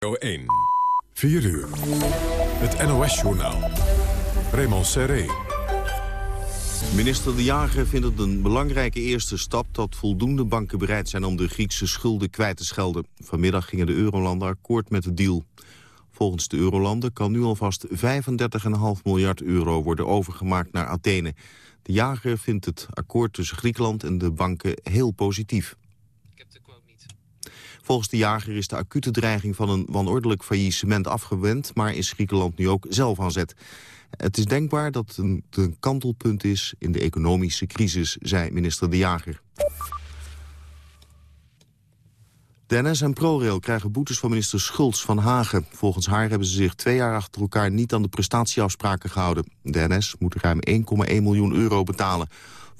1. 4 uur. Het NOS-journaal. Raymond Serré. Minister De Jager vindt het een belangrijke eerste stap... dat voldoende banken bereid zijn om de Griekse schulden kwijt te schelden. Vanmiddag gingen de Eurolanden akkoord met de deal. Volgens de Eurolanden kan nu alvast 35,5 miljard euro worden overgemaakt naar Athene. De Jager vindt het akkoord tussen Griekenland en de banken heel positief. Volgens de jager is de acute dreiging van een wanordelijk faillissement afgewend... maar is Griekenland nu ook zelf aan zet. Het is denkbaar dat het een, kantelpunt is in de economische crisis, zei minister De Jager. De en ProRail krijgen boetes van minister Schultz van Hagen. Volgens haar hebben ze zich twee jaar achter elkaar niet aan de prestatieafspraken gehouden. De NS moet ruim 1,1 miljoen euro betalen.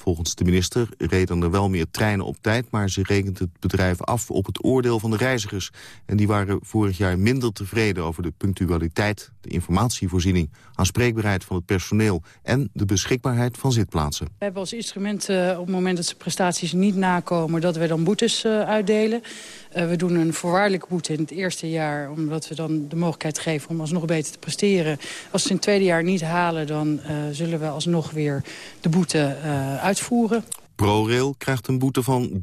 Volgens de minister reden er wel meer treinen op tijd... maar ze rekent het bedrijf af op het oordeel van de reizigers. En die waren vorig jaar minder tevreden over de punctualiteit... de informatievoorziening, aanspreekbaarheid van het personeel... en de beschikbaarheid van zitplaatsen. We hebben als instrument uh, op het moment dat ze prestaties niet nakomen... dat we dan boetes uh, uitdelen. Uh, we doen een voorwaardelijke boete in het eerste jaar... omdat we dan de mogelijkheid geven om alsnog beter te presteren. Als ze in het tweede jaar niet halen... dan zullen we alsnog weer de boete uitvoeren. ProRail krijgt een boete van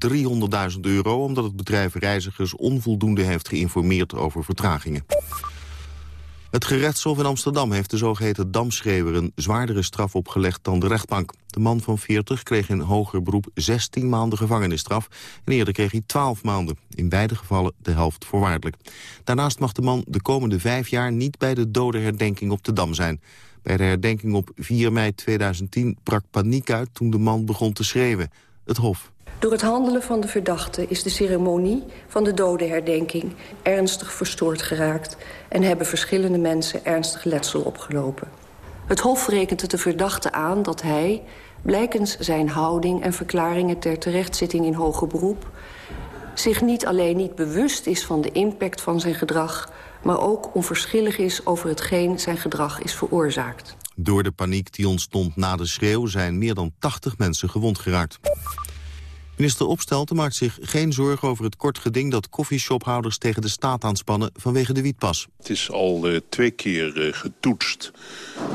300.000 euro... omdat het bedrijf reizigers onvoldoende heeft geïnformeerd over vertragingen. Het gerechtshof in Amsterdam heeft de zogeheten damschreeuwer... een zwaardere straf opgelegd dan de rechtbank. De man van 40 kreeg in hoger beroep 16 maanden gevangenisstraf... en eerder kreeg hij 12 maanden. In beide gevallen de helft voorwaardelijk. Daarnaast mag de man de komende vijf jaar niet bij de dodenherdenking op de Dam zijn. Bij de herdenking op 4 mei 2010 brak paniek uit toen de man begon te schreeuwen. Het Hof. Door het handelen van de verdachte is de ceremonie van de dodenherdenking ernstig verstoord geraakt en hebben verschillende mensen ernstig letsel opgelopen. Het Hof rekent het de verdachte aan dat hij, blijkens zijn houding en verklaringen ter terechtzitting in hoger beroep, zich niet alleen niet bewust is van de impact van zijn gedrag, maar ook onverschillig is over hetgeen zijn gedrag is veroorzaakt. Door de paniek die ontstond na de schreeuw zijn meer dan 80 mensen gewond geraakt. Minister Opstelten maakt zich geen zorgen over het kort geding... dat koffieshophouders tegen de staat aanspannen vanwege de wietpas. Het is al uh, twee keer uh, getoetst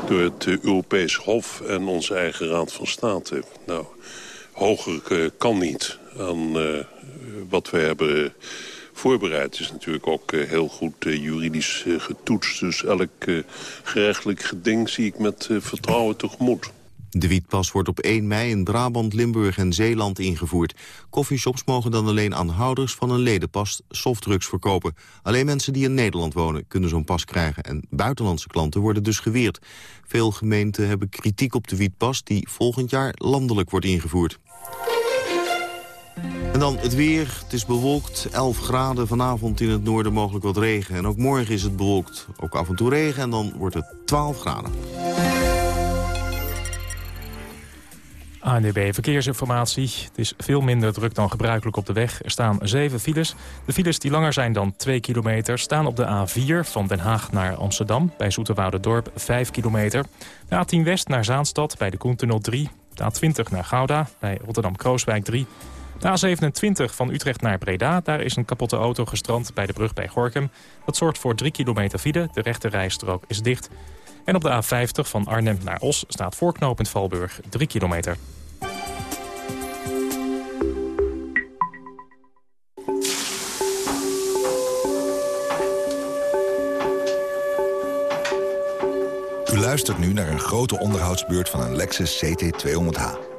door het uh, Europees Hof en onze eigen Raad van State. Nou, hoger kan niet aan wat we hebben voorbereid. is natuurlijk ook heel goed juridisch getoetst. Dus elk gerechtelijk geding zie ik met vertrouwen tegemoet. De wietpas wordt op 1 mei in Brabant, Limburg en Zeeland ingevoerd. Coffeeshops mogen dan alleen aan houders van een ledenpas softdrugs verkopen. Alleen mensen die in Nederland wonen kunnen zo'n pas krijgen... en buitenlandse klanten worden dus geweerd. Veel gemeenten hebben kritiek op de wietpas... die volgend jaar landelijk wordt ingevoerd. En dan het weer. Het is bewolkt. 11 graden vanavond in het noorden mogelijk wat regen. En ook morgen is het bewolkt. Ook af en toe regen en dan wordt het 12 graden. ANDB Verkeersinformatie. Het is veel minder druk dan gebruikelijk op de weg. Er staan zeven files. De files die langer zijn dan 2 kilometer staan op de A4 van Den Haag naar Amsterdam... bij Dorp 5 kilometer. De A10 West naar Zaanstad bij de Koentunnel 3. De A20 naar Gouda bij Rotterdam-Krooswijk 3. De A27 van Utrecht naar Breda. Daar is een kapotte auto gestrand bij de brug bij Gorkum. Dat zorgt voor 3 kilometer file. De rechte rijstrook is dicht. En op de A50 van Arnhem naar Os staat voorknopend Valburg 3 kilometer. U luistert nu naar een grote onderhoudsbeurt van een Lexus CT200H.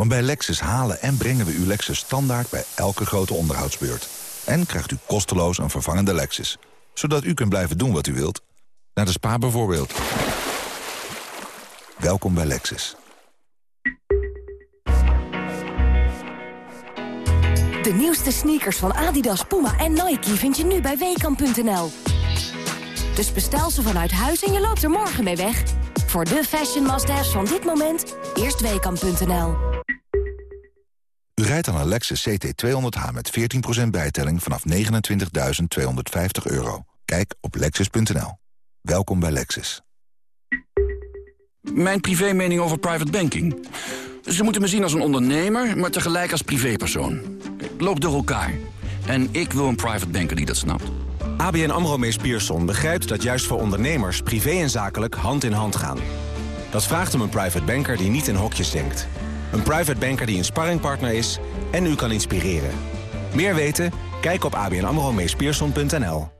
Want bij Lexus halen en brengen we uw Lexus standaard bij elke grote onderhoudsbeurt. En krijgt u kosteloos een vervangende Lexus. Zodat u kunt blijven doen wat u wilt naar de spa bijvoorbeeld. Welkom bij Lexus. De nieuwste sneakers van Adidas, Puma en Nike vind je nu bij Weekamp.nl. Dus bestel ze vanuit huis en je loopt er morgen mee weg. Voor de fashion must-haves van dit moment, eerst Weekamp.nl. U rijdt aan een Lexus CT200H met 14% bijtelling vanaf 29.250 euro. Kijk op lexus.nl. Welkom bij Lexus. Mijn privé mening over private banking. Ze moeten me zien als een ondernemer, maar tegelijk als privépersoon. Loop door elkaar. En ik wil een private banker die dat snapt. ABN AMRO Mees Pierson begrijpt dat juist voor ondernemers... privé en zakelijk hand in hand gaan. Dat vraagt om een private banker die niet in hokjes denkt. Een private banker die een sparringpartner is en u kan inspireren. Meer weten? Kijk op abnamromeespierson.nl.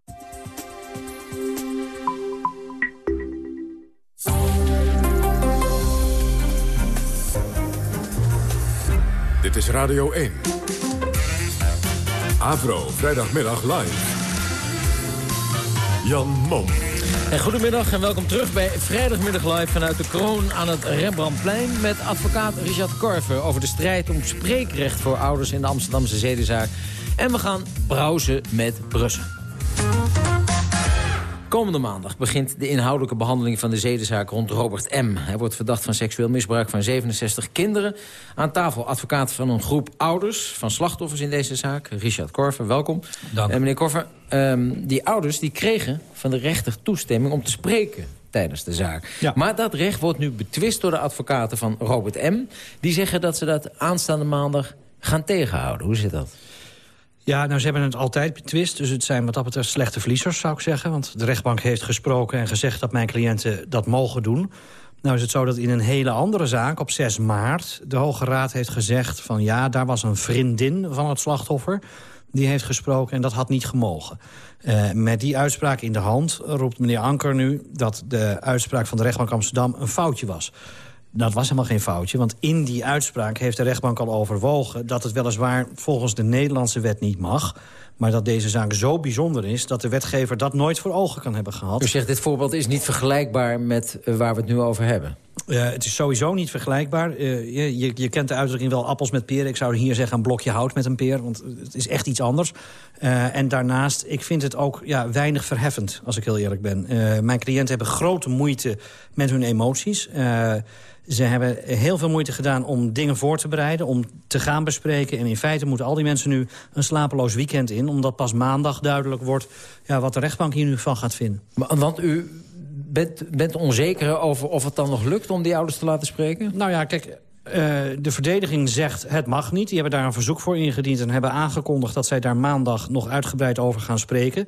Dit is Radio 1. Avro, vrijdagmiddag live. Jan Mom. En goedemiddag en welkom terug bij Vrijdagmiddag Live vanuit de kroon aan het Rembrandtplein... met advocaat Richard Korver over de strijd om spreekrecht voor ouders in de Amsterdamse zedenzaak. En we gaan browsen met Brussel. Komende maandag begint de inhoudelijke behandeling van de zedenzaak rond Robert M. Hij wordt verdacht van seksueel misbruik van 67 kinderen. Aan tafel advocaat van een groep ouders van slachtoffers in deze zaak. Richard Korver, welkom. Dank. En meneer Korver, ehm, die ouders die kregen van de rechter toestemming om te spreken tijdens de zaak. Ja. Maar dat recht wordt nu betwist door de advocaten van Robert M. Die zeggen dat ze dat aanstaande maandag gaan tegenhouden. Hoe zit dat? Ja, nou, ze hebben het altijd betwist. Dus het zijn wat dat betreft slechte verliezers, zou ik zeggen. Want de rechtbank heeft gesproken en gezegd dat mijn cliënten dat mogen doen. Nou is het zo dat in een hele andere zaak, op 6 maart... de Hoge Raad heeft gezegd van ja, daar was een vriendin van het slachtoffer... die heeft gesproken en dat had niet gemogen. Eh, met die uitspraak in de hand roept meneer Anker nu... dat de uitspraak van de rechtbank Amsterdam een foutje was. Dat was helemaal geen foutje, want in die uitspraak heeft de rechtbank al overwogen... dat het weliswaar volgens de Nederlandse wet niet mag... maar dat deze zaak zo bijzonder is dat de wetgever dat nooit voor ogen kan hebben gehad. U zegt, dit voorbeeld is niet vergelijkbaar met eh, waar we het nu over hebben. Uh, het is sowieso niet vergelijkbaar. Uh, je, je, kent de uitdrukking wel appels met peren. Ik zou hier zeggen een blokje hout met een peer. Want het is echt iets anders. Uh, en daarnaast, ik vind het ook ja, weinig verheffend, als ik heel eerlijk ben. mijn cliënten hebben grote moeite met hun emoties. Ze hebben heel veel moeite gedaan om dingen voor te bereiden, om te gaan bespreken. En in feite moeten al die mensen nu een slapeloos weekend in... omdat pas maandag duidelijk wordt ja, wat de rechtbank hier nu van gaat vinden. Maar, want u bent, bent onzeker over of het dan nog lukt om die ouders te laten spreken? Nou ja, kijk, uh, de verdediging zegt het mag niet. Die hebben daar een verzoek voor ingediend en hebben aangekondigd... dat zij daar maandag nog uitgebreid over gaan spreken.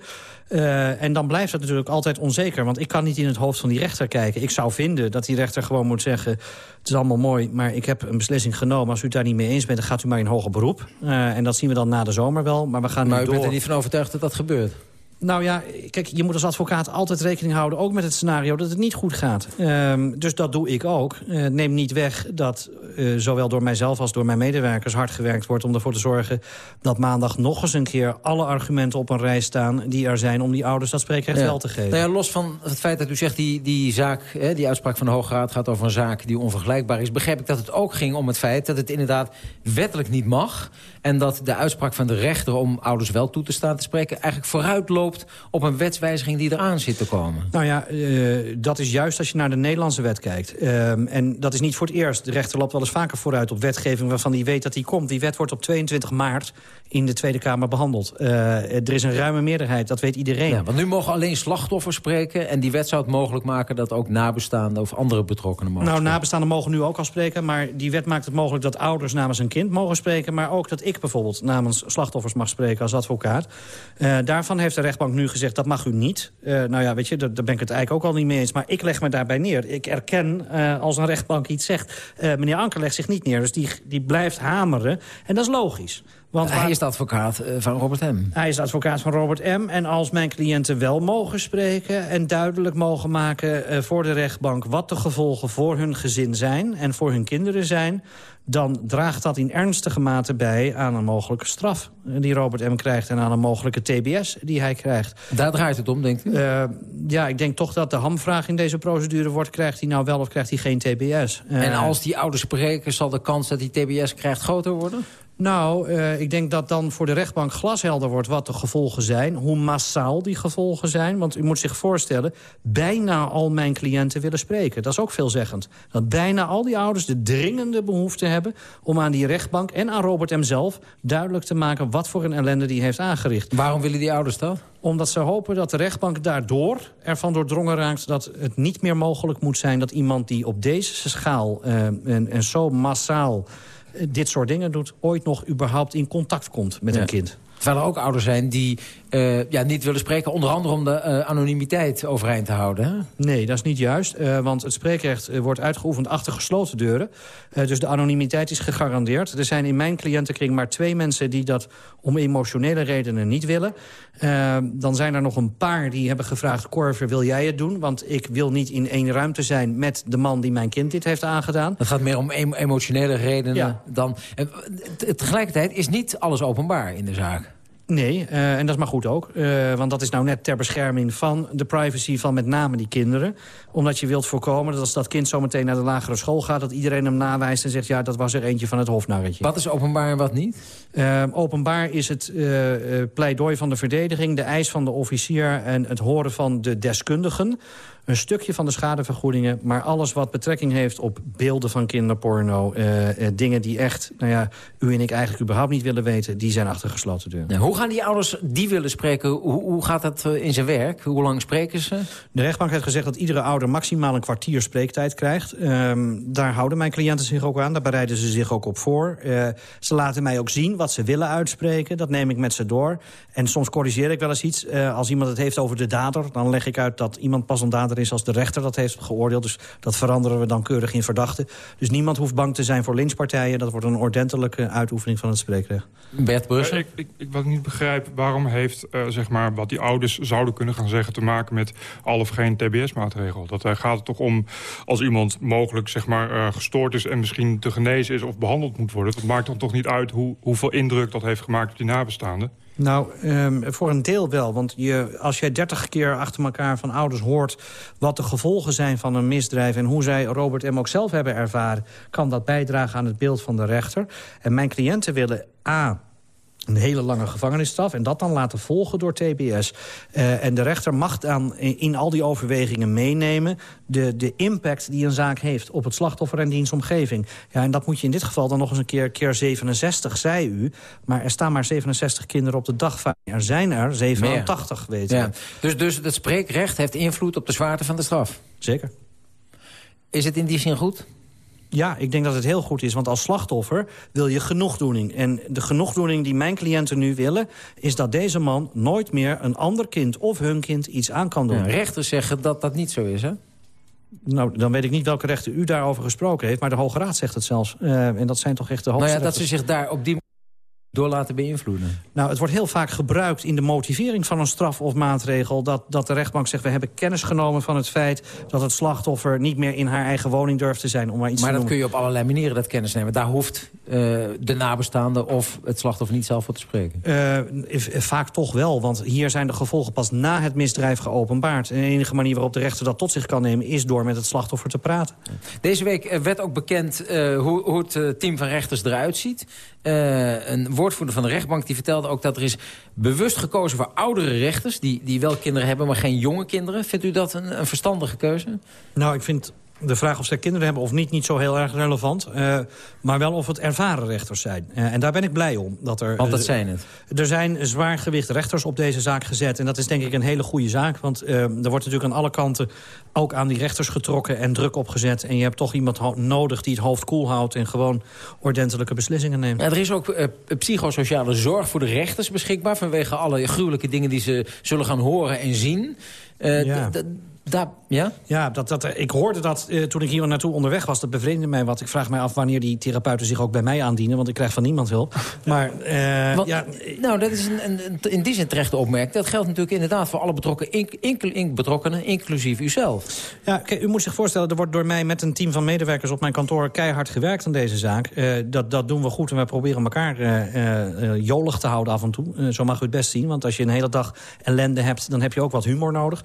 Uh, en dan blijft het natuurlijk altijd onzeker. Want ik kan niet in het hoofd van die rechter kijken. Ik zou vinden dat die rechter gewoon moet zeggen... het is allemaal mooi, maar ik heb een beslissing genomen. Als u het daar niet mee eens bent, dan gaat u maar in hoger beroep. Uh, en dat zien we dan na de zomer wel. Maar we gaan maar u door. bent er niet van overtuigd dat dat gebeurt? Nou ja, kijk, je moet als advocaat altijd rekening houden... ook met het scenario dat het niet goed gaat. Um, dus dat doe ik ook. Uh, neem niet weg dat uh, zowel door mijzelf als door mijn medewerkers hard gewerkt wordt... om ervoor te zorgen dat maandag nog eens een keer... alle argumenten op een rij staan die er zijn... om die ouders dat spreekrecht ja. wel te geven. Nou ja, los van het feit dat u zegt... die, die zaak, hè, die uitspraak van de Hoge Raad gaat over een zaak die onvergelijkbaar is... begrijp ik dat het ook ging om het feit dat het inderdaad wettelijk niet mag... en dat de uitspraak van de rechter om ouders wel toe te staan te spreken... eigenlijk vooruit loopt op een wetswijziging die eraan zit te komen. Nou ja, uh, dat is juist als je naar de Nederlandse wet kijkt. Uh, en dat is niet voor het eerst. De rechter loopt wel eens vaker vooruit op wetgeving waarvan hij weet dat die komt. Die wet wordt op 22 maart in de Tweede Kamer behandeld. Uh, er is een ruime meerderheid, dat weet iedereen. Ja, want nu mogen alleen slachtoffers spreken... en die wet zou het mogelijk maken dat ook nabestaanden of andere betrokkenen mogen Nou, spreken. nabestaanden mogen nu ook al spreken... maar die wet maakt het mogelijk dat ouders namens een kind mogen spreken... maar ook dat ik bijvoorbeeld namens slachtoffers mag spreken als advocaat. Uh, daarvan heeft de rechtbank nu gezegd, dat mag u niet. Uh, nou ja, weet je, daar, daar ben ik het eigenlijk ook al niet mee eens. Maar ik leg me daarbij neer. Ik erken uh, als een rechtbank iets zegt... Uh, meneer Anker legt zich niet neer, dus die, die blijft hameren. En dat is logisch. Want hij waar... is de advocaat uh, van Robert M. Hij is de advocaat van Robert M. En als mijn cliënten wel mogen spreken... en duidelijk mogen maken uh, voor de rechtbank... wat de gevolgen voor hun gezin zijn en voor hun kinderen zijn... dan draagt dat in ernstige mate bij aan een mogelijke straf... die Robert M. krijgt en aan een mogelijke TBS die hij krijgt. Daar draait het om, denkt u? Uh, ja, ik denk toch dat de hamvraag in deze procedure wordt... krijgt hij nou wel of krijgt hij geen TBS? en als die ouders spreken, zal de kans dat hij TBS krijgt groter worden? Nou, uh, ik denk dat dan voor de rechtbank glashelder wordt wat de gevolgen zijn. Hoe massaal die gevolgen zijn. Want u moet zich voorstellen, bijna al mijn cliënten willen spreken. Dat is ook veelzeggend. Dat bijna al die ouders de dringende behoefte hebben... om aan die rechtbank en aan Robert M. zelf duidelijk te maken... wat voor een ellende die heeft aangericht. Waarom willen die ouders dat? Omdat ze hopen dat de rechtbank daardoor ervan doordrongen raakt... dat het niet meer mogelijk moet zijn dat iemand die op deze schaal... Uh, en, en zo massaal dit soort dingen doet... ooit nog überhaupt in contact komt met een kind. Terwijl er ook ouders zijn die uh, ja, niet willen spreken... onder andere om de uh, anonimiteit overeind te houden. Hè? Nee, dat is niet juist. Uh, want het spreekrecht wordt uitgeoefend achter gesloten deuren. dus de anonimiteit is gegarandeerd. Er zijn in mijn cliëntenkring maar twee mensen... die dat om emotionele redenen niet willen. dan zijn er nog een paar die hebben gevraagd... Corver, wil jij het doen? Want ik wil niet in één ruimte zijn met de man die mijn kind dit heeft aangedaan. Het gaat meer om emotionele redenen ja. dan... tegelijkertijd is niet alles openbaar in de zaak. Nee, uh, en dat is maar goed ook. Uh, want dat is nou net ter bescherming van de privacy van met name die kinderen. Omdat je wilt voorkomen dat als dat kind zometeen naar de lagere school gaat... dat iedereen hem nawijst en zegt, ja, dat was er eentje van het hofnarretje. Wat is openbaar en wat niet? Uh, openbaar is het pleidooi van de verdediging, de eis van de officier... en het horen van de deskundigen een stukje van de schadevergoedingen... maar alles wat betrekking heeft op beelden van kinderporno... Uh, uh, dingen die echt, nou ja, u en ik eigenlijk überhaupt niet willen weten... die zijn achter gesloten deuren. Ja, hoe gaan die ouders die willen spreken, hoe, hoe gaat dat eh, in zijn werk? Hoe lang spreken ze? De rechtbank heeft gezegd dat iedere ouder maximaal een kwartier spreektijd krijgt. Um, daar houden mijn cliënten zich ook aan, daar bereiden ze zich ook op voor. Uh, ze laten mij ook zien wat ze willen uitspreken, dat neem ik met ze door. En soms corrigeer ik wel eens iets. Als iemand het heeft over de dader, dan leg ik uit dat iemand pas een dader is als de rechter dat heeft geoordeeld. Dus dat veranderen we dan keurig in verdachten. Dus niemand hoeft bang te zijn voor lynchpartijen. Dat wordt een ordentelijke uitoefening van het spreekrecht. Bert Brussel? Ik, ik, ik, wat ik niet begrijp, waarom heeft uh, zeg maar, wat die ouders zouden kunnen gaan zeggen... te maken met al of geen tbs-maatregel? Dat uh, gaat het toch om als iemand mogelijk zeg maar, uh, gestoord is... en misschien te genezen is of behandeld moet worden. Dat maakt dan toch niet uit hoe, hoeveel indruk dat heeft gemaakt op die nabestaanden? Nou, um, voor een deel wel. Want je, als jij dertig keer achter elkaar van ouders hoort... wat de gevolgen zijn van een misdrijf... en hoe zij Robert M. ook zelf hebben ervaren... kan dat bijdragen aan het beeld van de rechter. En mijn cliënten willen A een hele lange gevangenisstraf en dat dan laten volgen door TBS. Uh, en de rechter mag dan in, in, al die overwegingen meenemen... De, de impact die een zaak heeft op het slachtoffer en diens omgeving. Ja, en dat moet je in dit geval dan nog eens een keer keer 67, zei u. Maar er staan maar 67 kinderen op de dag. Er zijn er 87, weet je. Ja. Dus, dus het spreekrecht heeft invloed op de zwaarte van de straf? Zeker. Is het in die zin goed? Ja, ik denk dat het heel goed is. Want als slachtoffer wil je genoegdoening. En de genoegdoening die mijn cliënten nu willen... is dat deze man nooit meer een ander kind of hun kind iets aan kan doen. Ja, rechters zeggen dat dat niet zo is, hè? Nou, dan weet ik niet welke rechter u daarover gesproken heeft... maar de Hoge Raad zegt het zelfs. Uh, en dat zijn toch echt de hoogste Nou ja, dat ze zich daar op die door laten beïnvloeden? Nou, het wordt heel vaak gebruikt in de motivering van een straf of maatregel... dat, dat de rechtbank zegt, we hebben kennis genomen van het feit... dat het slachtoffer niet meer in haar eigen woning durft te zijn. Om maar iets maar te dat kun je op allerlei manieren, dat kennis nemen. Daar hoeft uh, de nabestaande of het slachtoffer niet zelf voor te spreken. Uh, vaak toch wel, want hier zijn de gevolgen pas na het misdrijf geopenbaard. En de enige manier waarop de rechter dat tot zich kan nemen... is door met het slachtoffer te praten. Deze week werd ook bekend uh, hoe, hoe het team van rechters eruit ziet. Een woordvoerder van de rechtbank die vertelde ook dat er is bewust gekozen voor oudere rechters... die, die wel kinderen hebben, maar geen jonge kinderen. Vindt u dat een, een verstandige keuze? Nou, ik vind de vraag of zij kinderen hebben of niet, niet zo heel erg relevant. Uh, maar wel of het ervaren rechters zijn. Uh, en daar ben ik blij om. Dat er, want dat zijn het. Er zijn zwaargewicht rechters op deze zaak gezet. En dat is denk ik een hele goede zaak. Want uh, er wordt natuurlijk aan alle kanten ook aan die rechters getrokken en druk opgezet. En je hebt toch iemand nodig die het hoofd koel houdt... en gewoon ordentelijke beslissingen neemt. Ja, er is ook psychosociale zorg voor de rechters beschikbaar... vanwege alle gruwelijke dingen die ze zullen gaan horen en zien. Ja. Ja? Ja, dat, dat, ik hoorde dat uh, toen ik hier naartoe onderweg was. Dat bevreemde mij wat. Ik vraag mij af wanneer die therapeuten zich ook bij mij aandienen. Want ik krijg van niemand hulp. Maar, uh, want, ja, nou, dat is een, een, in die zin terecht opmerking. Dat geldt natuurlijk inderdaad voor alle betrokken, in, betrokkenen, inclusief uzelf. Ja, kijk, u moet zich voorstellen, er wordt door mij met een team van medewerkers op mijn kantoor keihard gewerkt aan deze zaak. Uh, dat, dat doen we goed en wij proberen elkaar jolig te houden af en toe. zo mag u het best zien, want als je een hele dag ellende hebt, dan heb je ook wat humor nodig.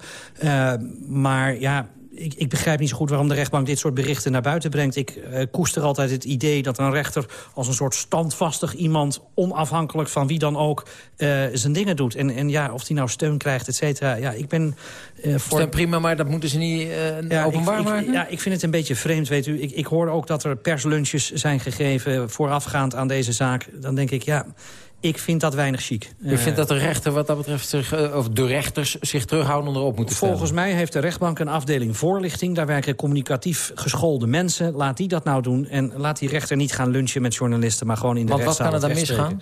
Maar ja, ik, ik, begrijp niet zo goed waarom de rechtbank dit soort berichten naar buiten brengt. Ik uh, koester altijd het idee dat een rechter als een soort standvastig iemand... onafhankelijk van wie dan ook uh, zijn dingen doet. En, en ja, of die nou steun krijgt, et cetera. Ja, ik ben uh, voor... prima, maar dat moeten ze niet ja, openbaar ik, maken? ja, ik vind het een beetje vreemd, weet u. Ik, ik hoor ook dat er perslunches zijn gegeven voorafgaand aan deze zaak. Dan denk ik, ja... Ik vind dat weinig chic. U vindt dat de rechter wat dat betreft zich, eh, of de rechters zich terughoudend erop moeten stellen? Volgens mij heeft de rechtbank een afdeling voorlichting. Daar werken communicatief geschoolde mensen. Laat die dat nou doen. En laat die rechter niet gaan lunchen met journalisten, maar gewoon in de Want wat kan er dan misgaan?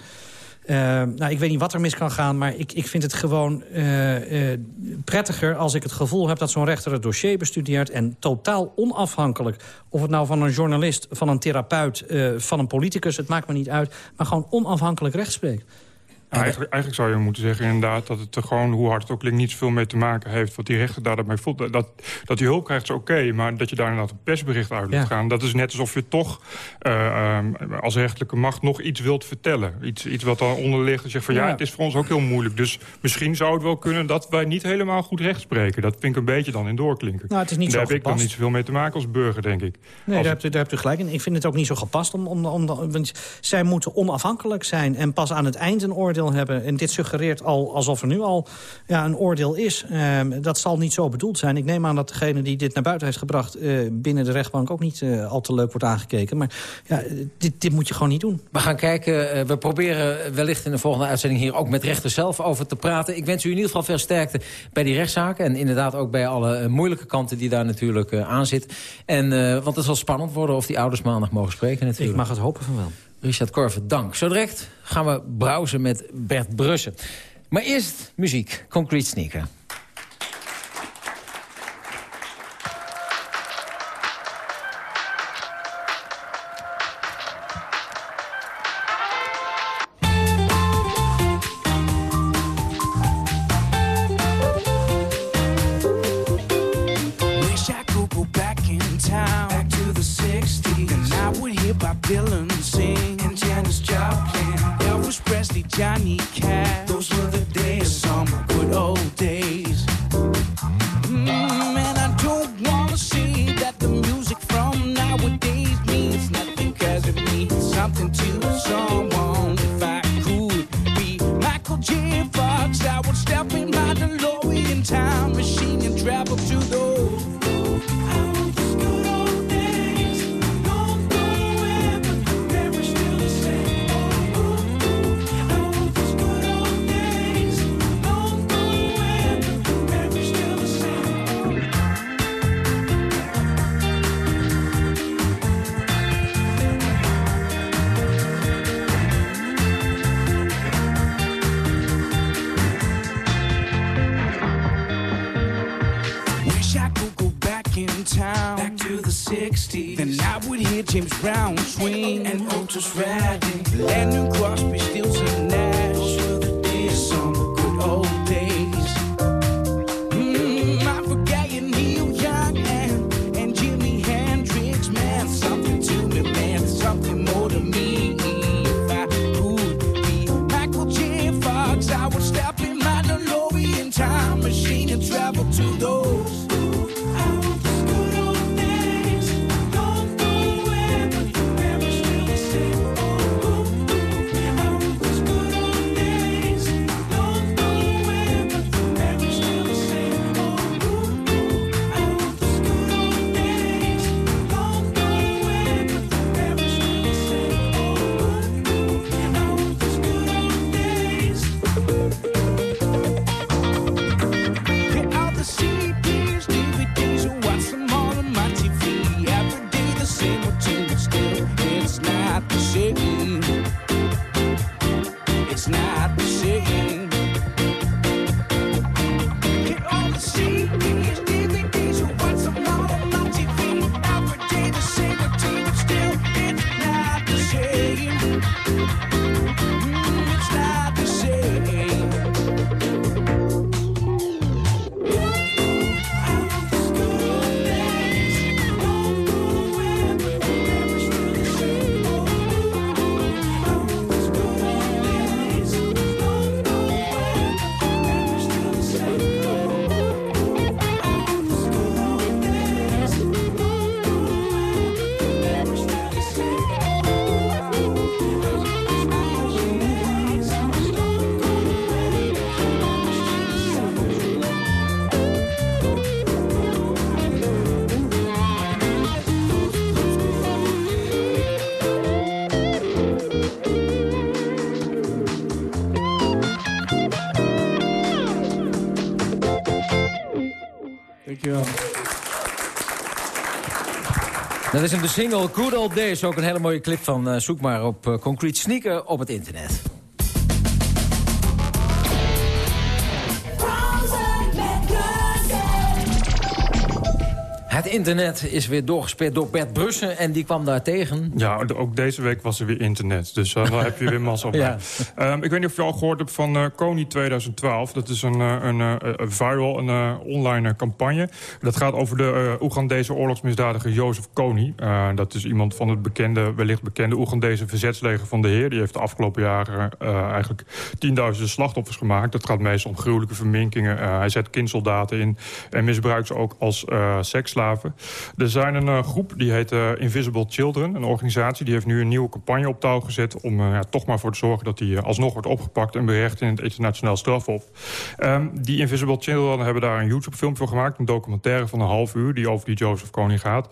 Uh, nou, ik weet niet wat er mis kan gaan, maar ik, ik vind het gewoon uh, uh, prettiger... als ik het gevoel heb dat zo'n rechter het dossier bestudeert... en totaal onafhankelijk, of het nou van een journalist, van een therapeut... van een politicus, het maakt me niet uit... maar gewoon onafhankelijk recht spreekt. Eigenlijk, eigenlijk, zou je moeten zeggen inderdaad dat het er gewoon, hoe hard het ook klinkt, niet zoveel mee te maken heeft. Wat die rechter daarmee voelt. Dat, dat die hulp krijgt is oké, maar dat je daar inderdaad een persbericht uit moet gaan. Dat is net alsof je toch uh, als rechterlijke macht nog iets wilt vertellen. Iets, iets wat dan onder ligt. En zegt van ja. het is voor ons ook heel moeilijk. Dus misschien zou het wel kunnen dat wij niet helemaal goed recht spreken. Dat vind ik een beetje dan in doorklinken. Nou, het is niet daar heb ik dan niet zoveel mee te maken als burger, denk ik. Nee, daar, hebt u, daar hebt u gelijk in. Ik vind het ook niet zo gepast. Om, om, om, want zij moeten onafhankelijk zijn en pas aan het eind een oordeel hebben. En dit suggereert al alsof er nu al ja, een oordeel is. Uh, dat zal niet zo bedoeld zijn. Ik neem aan dat degene die dit naar buiten heeft gebracht... Uh, binnen de rechtbank ook niet uh, al te leuk wordt aangekeken. Maar ja, dit, dit moet je gewoon niet doen. We gaan kijken. we proberen wellicht in de volgende uitzending... hier ook met rechters zelf over te praten. Ik wens u in ieder geval veel sterkte bij die rechtszaken. En inderdaad ook bij alle moeilijke kanten die daar natuurlijk aan zitten. En, want het zal spannend worden of die ouders maandag mogen spreken natuurlijk. Ik mag het hopen van wel. Richard Korver, dank. Zo direct gaan we browsen met Bert Brussen. Maar eerst muziek, Concrete Sneaker. Is een de single Good Old Days. Ook een hele mooie clip van. Uh, zoek maar op uh, Concrete Sneaker op het internet. Internet is weer doorgespeeld door Bert Brussen en die kwam daar tegen. Ja, ook deze week was er weer internet, dus uh, dan heb je weer massa op. ja. um, ik weet niet of je al gehoord hebt van uh, Kony 2012. Dat is een, uh, een viral, een online campagne. Dat gaat over de Oegandese oorlogsmisdadiger Jozef Kony. dat is iemand van het bekende, wellicht bekende Oegandese verzetsleger van de Heer. Die heeft de afgelopen jaren eigenlijk tienduizenden slachtoffers gemaakt. Dat gaat meestal om gruwelijke verminkingen. hij zet kindsoldaten in en misbruikt ze ook als seksslaven. Er zijn een uh, groep, die heet uh, Invisible Children. Een organisatie die heeft nu een nieuwe campagne op touw gezet... om uh, ja, toch maar voor te zorgen dat die alsnog wordt opgepakt... en berecht in het internationaal strafhof. Um, die Invisible Children hebben daar een YouTube-film voor gemaakt. Een documentaire van een half uur die over die Joseph Kony gaat.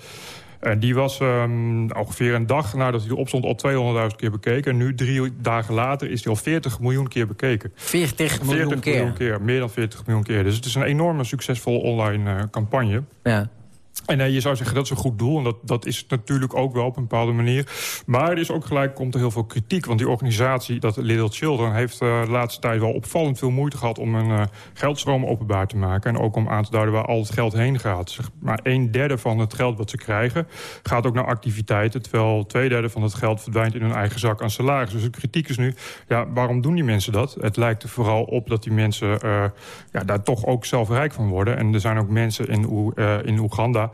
En die was um, ongeveer een dag nadat hij erop stond al 200.000 keer bekeken. En nu, drie dagen later, is hij al 40 miljoen keer bekeken. 40 miljoen 40 keer? miljoen keer? Meer dan 40 miljoen keer. Dus het is een enorme succesvolle online campagne. Ja. En uh, je zou zeggen, dat is een goed doel. En dat, dat is natuurlijk ook wel op een bepaalde manier. Maar er is ook gelijk komt er heel veel kritiek. Want die organisatie, dat Little Children... heeft uh, de laatste tijd wel opvallend veel moeite gehad... om een uh, geldstroom openbaar te maken. En ook om aan te duiden waar al het geld heen gaat. Maar een derde van het geld wat ze krijgen... gaat ook naar activiteiten. Terwijl twee derde van het geld verdwijnt in hun eigen zak aan salaris. Dus de kritiek is nu, ja, waarom doen die mensen dat? Het lijkt er vooral op dat die mensen ja, daar toch ook zelf rijk van worden. En er zijn ook mensen in, in Oeganda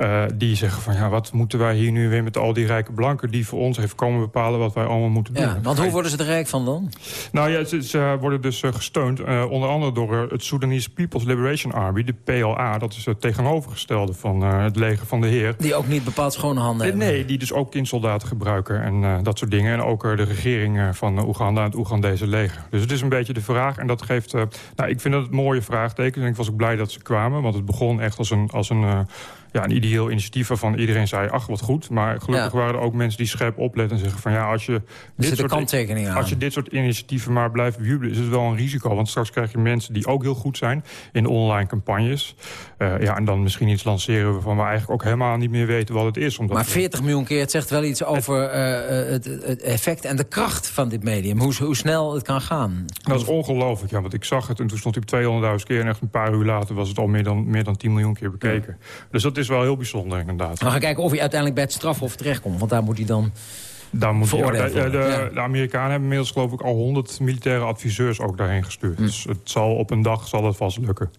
uh, die zeggen van ja, wat moeten wij hier nu weer met al die rijke blanken... die voor ons heeft komen bepalen wat wij allemaal moeten doen. Ja, want hoe worden ze er rijk van dan? Nou ja, ze, ze worden dus uh, gesteund uh, onder andere door het Sudanese People's Liberation Army... de PLA, dat is het tegenovergestelde van het leger van de heer. Die ook niet bepaald schone handen hebben? Nee, die dus ook kindsoldaten gebruiken en dat soort dingen. En ook de regering van Oeganda en het Oegandese leger. Dus het is een beetje de vraag en dat geeft... nou, ik vind dat het mooie vraagteken en ik was ook blij dat ze kwamen... want het begon echt als een... Als een ja, een ideeel initiatief waarvan iedereen zei... ach, wat goed. Maar gelukkig ja. waren er ook mensen die scherp opletten en zeggen van... ja, als je, dit soort, als je dit soort initiatieven maar blijft jubelen... is het wel een risico. Want straks krijg je mensen die ook heel goed zijn in online campagnes. Uh, ja, en dan misschien iets lanceren waarvan we eigenlijk ook helemaal niet meer weten wat het is. Omdat maar 40 miljoen keer, het zegt wel iets over uh, het, het, effect en de kracht van dit medium. Hoe, hoe snel het kan gaan. Dat is ongelooflijk, ja. Want ik zag het en toen stond hij op 200.000 keer... en echt een paar uur later was het al meer dan, meer dan 10 miljoen keer bekeken. Ja. Dus dat is wel heel bijzonder inderdaad. We gaan kijken of hij uiteindelijk bij het strafhof terechtkomt. Want daar moet hij dan daar moet ja, de, de, de, de, Amerikanen hebben inmiddels geloof ik al 100 militaire adviseurs ook daarheen gestuurd. Hm. Dus het zal op een dag zal het vast lukken.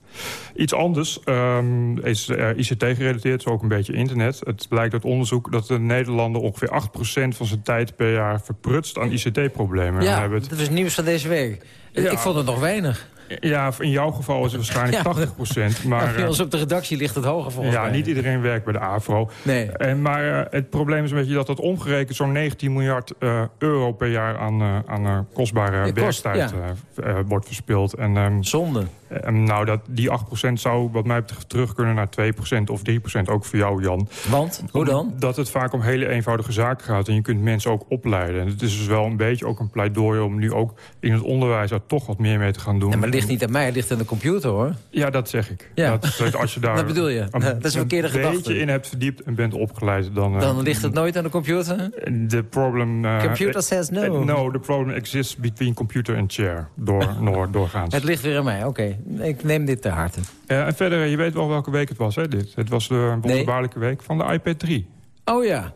Iets anders um, is uh, ICT gerelateerd, is ook een beetje internet. Het blijkt uit onderzoek dat de Nederlander ongeveer 8% van zijn tijd per jaar verprutst aan ICT-problemen. Ja, hebben. dat is nieuws van deze week. Ja. Ik vond het nog weinig. Ja, in jouw geval is het waarschijnlijk 80 procent. Maar ja, op de redactie ligt het hoger volgens Ja, mij. niet iedereen werkt bij de AVRO. Nee. En, maar uh, het probleem is een beetje dat dat omgerekend... zo'n 19 miljard uh, euro per jaar aan, uh, aan kostbare ja, werktijd ja. wordt verspild. En, um, Zonde. Um, nou, dat, die 8% zou wat mij betreft terug kunnen naar 2% of 3%. Ook voor jou, Jan. Want? Hoe dan? Dat het vaak om hele eenvoudige zaken gaat. En je kunt mensen ook opleiden. En het is dus wel een beetje ook een pleidooi om nu ook in het onderwijs... daar toch wat meer mee te gaan doen. Ligt niet aan mij, het ligt aan de computer, hoor. Ja, dat zeg ik. Ja. Dat, als je daar dat bedoel je? Een, dat is een verkeerde gedachte. Een beetje in hebt verdiept en bent opgeleid... dan, dan ligt het nooit aan de computer? De problem... Uh, computer says no. No, the problem exists between computer and chair. Door, door, doorgaans. Het ligt weer aan mij, oké. Okay. Ik neem dit te harte. Uh, en verder, je weet wel welke week het was, hè, dit? Het was de wonderbaarlijke nee. week van de iPad 3. Oh ja.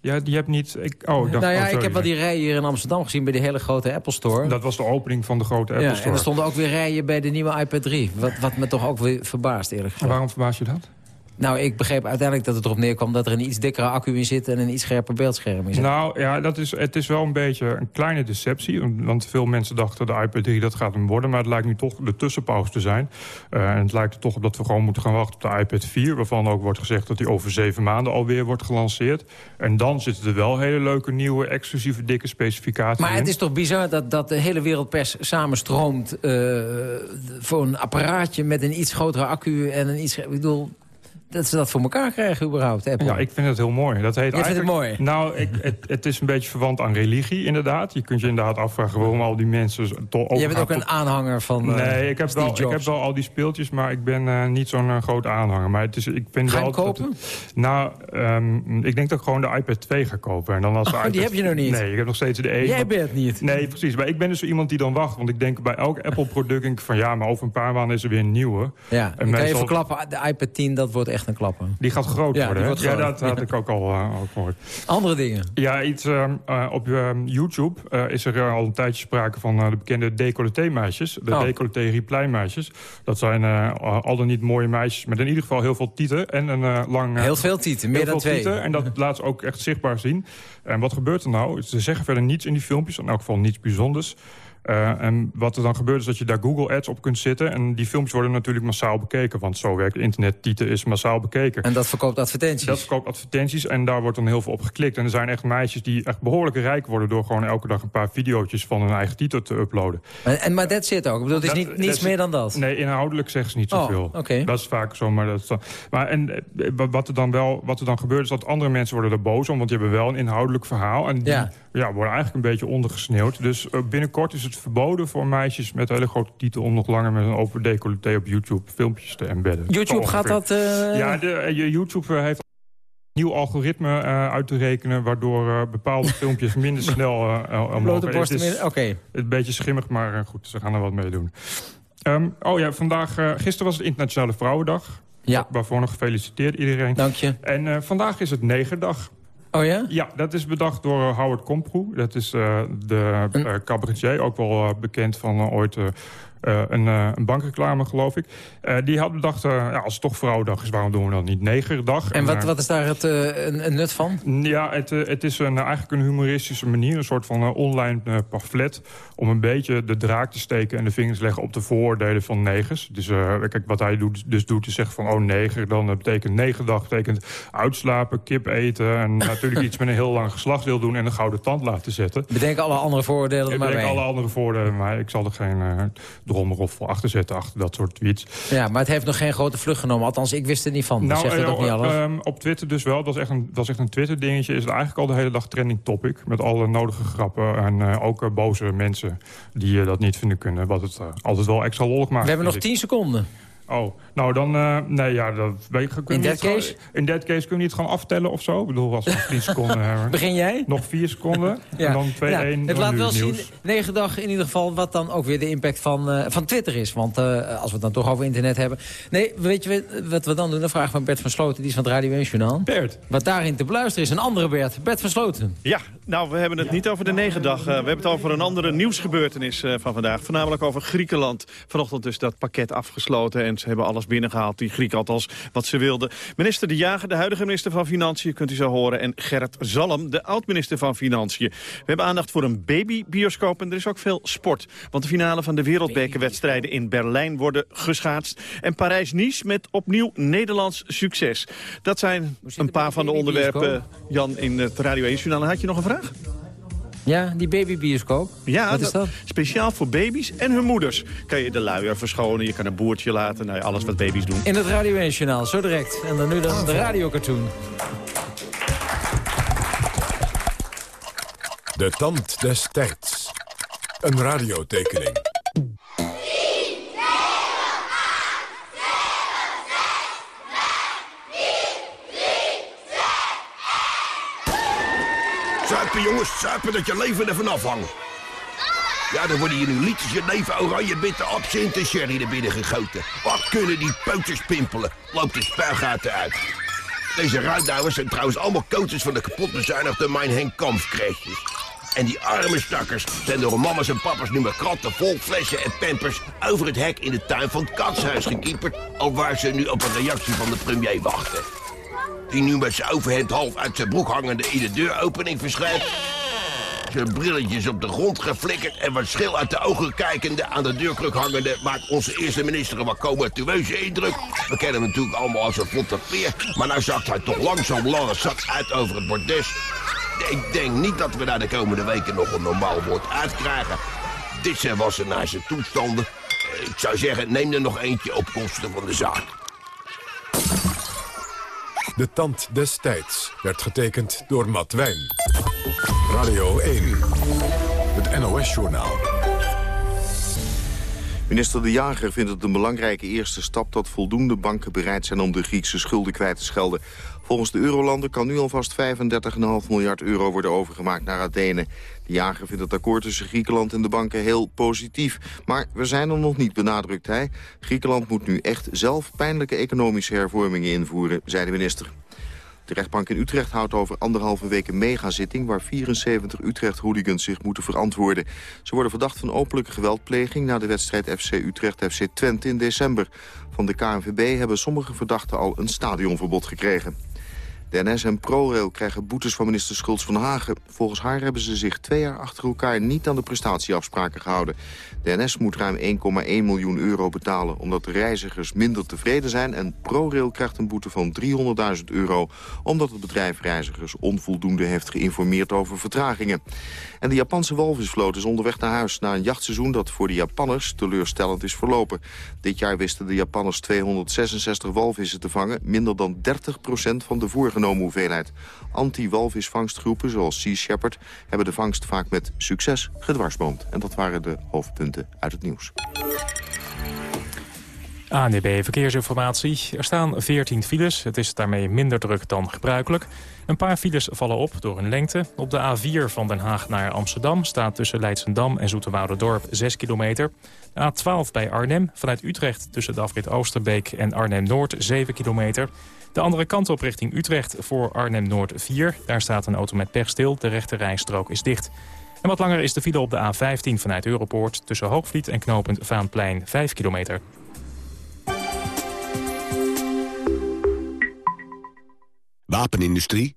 Ja, die hebt niet... Ik, oh, ik dacht, nou ja, oh, ik heb wel die rijen hier in Amsterdam gezien... bij die hele grote Apple Store. Dat was de opening van de grote Apple ja, Store. En er stonden ook weer rijen bij de nieuwe iPad 3. Wat, wat me toch ook weer verbaast, eerlijk gezegd. Waarom verbaas je dat? Nou, ik begreep uiteindelijk dat het erop neerkwam... dat er een iets dikkere accu in zit en een iets scherper beeldscherm in zit. Nou, ja, dat is, het is wel een beetje een kleine deceptie. Want veel mensen dachten de iPad 3 dat gaat hem worden. Maar het lijkt nu toch de tussenpauze te zijn. Uh, en het lijkt er toch op dat we gewoon moeten gaan wachten op de iPad 4... waarvan ook wordt gezegd dat die over zeven maanden alweer wordt gelanceerd. En dan zitten er wel hele leuke, nieuwe, exclusieve, dikke specificaties Maar in. het is toch bizar dat, dat de hele wereldpers samenstroomt... Uh, voor een apparaatje met een iets grotere accu en een iets... Ik bedoel, dat ze dat voor elkaar krijgen überhaupt, Apple. Ja, ik vind het heel mooi. Dat heet vindt het eigenlijk- Nou, ik, het, het is een beetje verwant aan religie, inderdaad. Je kunt je inderdaad afvragen waarom al die mensen... toch Jij bent ook een tot- aanhanger van eh, Nee, ik heb, Steve wel, ik heb wel al die speeltjes, maar ik ben eh, niet zo'n eh, groot aanhanger. Maar het is, ik vind Ga je wel kopen? nou, ehm, ik denk dat ik gewoon de iPad 2 ga kopen. En dan als de Oh, die heb je nog niet? Nee, ik heb nog steeds de 1. Jij bent niet. Nee, precies. Maar ik ben dus iemand die dan wacht. Want ik denk bij elk Apple-product denk ik van... ja, maar over een paar maanden is er weer een nieuwe. Ja, En dan kan je verklappen, de iPad 10, dat wordt echt een klapper. Die gaat groot Ja, worden, Ja, dat had ik ook al eh, ook gehoord. Andere dingen. Ja, iets eh, op ehm, YouTube eh, is er al een tijdje sprake van de bekende decolleté-meisjes. De Oh. decolleté-reply-meisjes. Dat zijn al dan niet mooie meisjes met in ieder geval heel veel tieten. En een lang... Heel veel tieten, meer dan twee. tieten. En dat laat ze ook echt zichtbaar zien. En wat gebeurt er nou? Ze zeggen verder niets in die filmpjes. In elk geval niets bijzonders. Eh, en wat er dan gebeurt is dat je daar Google Ads op kunt zetten. En die filmpjes worden natuurlijk massaal bekeken. Want zo werkt internet. Tieten is massaal bekeken. En dat verkoopt advertenties. Dat verkoopt advertenties en daar wordt dan heel veel op geklikt. En er zijn echt meisjes die echt behoorlijk rijk worden... door gewoon elke dag een paar videootjes van hun eigen titel te uploaden. En, en, maar dat zit ook. Ik bedoel, het is niet, niets meer dan dat. Nee, inhoudelijk zeggen ze niet Oh, zoveel. oké. Dat is vaak zo, maar dat. Maar en eh, wat er dan wel wat er dan gebeurt is dat andere mensen worden er boos om... want die hebben wel een inhoudelijk verhaal. En die Ja. ja. worden eigenlijk een beetje ondergesneeuwd. Dus eh, binnenkort is het verboden voor meisjes met hele grote titel... om nog langer met een open decolleté op YouTube filmpjes te embedden. YouTube gaat dat... eh, Ja, de, eh, YouTube eh, heeft een nieuw algoritme uit te rekenen... waardoor bepaalde filmpjes minder snel eh, omhoog Blote is oké. Een beetje schimmig, maar goed, ze gaan er wat mee doen. Ehm, oh ja, vandaag, gisteren was het Internationale Vrouwendag. Ja. Waarvoor nog gefeliciteerd iedereen. Dank je. En vandaag is het negerdag. Oh ja? Ja, dat is bedacht door eh, Howard Komproe. Dat is eh, de eh, cabaretier, ook wel bekend van ooit... eh, een, eh, een bankreclame, geloof ik. Eh, die had bedacht, ja, als het toch Vrouwendag is... waarom doen we dan niet Negerdag? En wat, wat is daar het, een, een nut van? ja, het, het is een, eigenlijk een humoristische manier. Een soort van online pamflet. Om een beetje de draak te steken en de vingers te leggen op de vooroordelen van negers. Dus kijk, wat hij doet, dus doet is zeggen van... oh, neger, dan betekent negerdag. betekent uitslapen, kip eten... en natuurlijk iets met een heel lang geslachtsdeel doen... en een gouden tand laten zetten. Bedenk alle andere vooroordelen er Ik maar bedenk alle andere voordelen, maar ik zal er geen drommeroffel achter zetten... achter dat soort tweets. Ja, maar het heeft nog geen grote vlucht genomen. Althans, ik wist er niet van. Nou, zegt dat eh, ook niet alles. ehm, op Twitter dus wel. Dat is echt een, dat is echt een Twitter-dingetje. Is het eigenlijk al de hele dag trending topic. Met alle nodige grappen. En eh, ook eh, boze mensen die dat niet vinden kunnen. Wat het altijd wel extra lollig maakt. We hebben nog vind ik. 10 seconden. Oh, nou dan... eh, nee, ja, dat, weet je In gewoon- case? in that case kun je niet gewoon aftellen of zo? Ik bedoel, als we nog 10 seconden hebben. Begin jij? Nog 4 seconden. Ja. En dan 2-1. Ja, dan het laat wel het zien, negen dagen in ieder geval... wat dan ook weer de impact van, eh, van Twitter is. Want eh, als we het dan toch over internet hebben... Nee, weet je wat we dan doen? Dan vragen we Bert van Sloten, die is van het Radio 1 Journaal. Bert. Wat daarin te beluisteren is, een andere Bert. Bert van Sloten. Ja, nou, we hebben het niet over de negendag. Eh, we hebben het over een andere nieuwsgebeurtenis eh, van vandaag. Voornamelijk over Griekenland. Vanochtend dus dat pakket afgesloten en ze hebben alles binnengehaald. Die Grieken althans wat ze wilden. Minister De Jager, de huidige minister van Financiën, kunt u zo horen. En Gerrit Zalm, de oud-minister van Financiën. We hebben aandacht voor een babybioscoop en er is ook veel sport. Want de finale van de wereldbekerwedstrijden in Berlijn worden geschaatst. En Parijs-Nice met opnieuw Nederlands succes. Dat zijn een paar van de onderwerpen, Jan, in het Radio 1-journaal. Had je nog een vraag? Ja, die babybioscoop. Ja, Wat is dat? speciaal voor baby's en hun moeders. Kan je de luier verschonen, je kan een boertje laten. Nou ja, alles wat baby's doen. In het Radio 1 Journaal, zo direct. En dan nu dan de radiocartoon. De tand des tijds. Een radiotekening. Zuipen jongens, zuipen dat je leven ervan afhangt. Ja, dan worden hier nu liters je leven oranje, bitter, en sherry er binnen gegoten. Wat kunnen die pootjes pimpelen? Loopt de spuigaten uit. Deze ruitdouwers zijn trouwens allemaal coaches van de kapot bezuinigde Mijn Henk Kampfcrashes. En die arme stakkers zijn door mama's en papa's nu met kratten vol flessen en pampers over het hek in de tuin van het katshuis gekieperd, al waar ze nu op een reactie van de premier wachten. Die nu met zijn overhemd half uit zijn broek hangende in de deuropening verschijnt. Zijn brilletjes op de grond geflikkerd en wat schil uit de ogen kijkende aan de deurkruk hangende maakt onze eerste minister een wat comateueuze indruk. We kennen hem natuurlijk allemaal als een vlotte peer, maar nou zakt hij toch langzaam lange zak uit over het bordes. Ik denk niet dat we daar de komende weken nog een normaal woord uitkrijgen. Dit zijn wassen naar zijn toestanden. Ik zou zeggen, neem er nog eentje op kosten van de zaak. De tand des tijds werd getekend door Matt Wijn. Radio 1, het NOS-journaal. Minister De Jager vindt het een belangrijke eerste stap... dat voldoende banken bereid zijn om de Griekse schulden kwijt te schelden. Volgens de Eurolanden kan nu alvast 35,5 miljard euro worden overgemaakt naar Athene. De jager vindt het akkoord tussen Griekenland en de banken heel positief. Maar we zijn er nog niet, benadrukt hij. Griekenland moet nu echt zelf pijnlijke economische hervormingen invoeren, zei de minister. De rechtbank in Utrecht houdt over anderhalve week een megazitting... waar 74 Utrecht-hooligans zich moeten verantwoorden. Ze worden verdacht van openlijke geweldpleging... na de wedstrijd FC Utrecht-FC Twente in december. Van de KNVB hebben sommige verdachten al een stadionverbod gekregen. De NS en ProRail krijgen boetes van minister Schultz van Hagen. Volgens haar hebben ze zich twee jaar achter elkaar niet aan de prestatieafspraken gehouden. De NS moet ruim 1,1 miljoen euro betalen omdat de reizigers minder tevreden zijn... en ProRail krijgt een boete van 300.000 euro... omdat het bedrijf reizigers onvoldoende heeft geïnformeerd over vertragingen. En de Japanse walvisvloot is onderweg naar huis... na een jachtseizoen dat voor de Japanners teleurstellend is verlopen. Dit jaar wisten de Japanners 266 walvissen te vangen... minder dan 30% van de voorgenomen hoeveelheid. Anti-walvisvangstgroepen zoals Sea Shepherd... hebben de vangst vaak met succes gedwarsboomd. En dat waren de hoofdpunten uit het nieuws. ANDB Verkeersinformatie. Er staan 14 files. Het is daarmee minder druk dan gebruikelijk. Een paar files vallen op door hun lengte. Op de A4 van Den Haag naar Amsterdam staat tussen Leidsendam en Dorp 6 kilometer. De A12 bij Arnhem vanuit Utrecht tussen de afrit Oosterbeek en Arnhem-Noord 7 kilometer. De andere kant op richting Utrecht voor Arnhem-Noord 4. Daar staat een auto met pech stil. De rechte rijstrook is dicht. En wat langer is de file op de A15 vanuit Europoort... tussen Hoogvliet en knooppunt Vaanplein 5 kilometer. Wapenindustrie,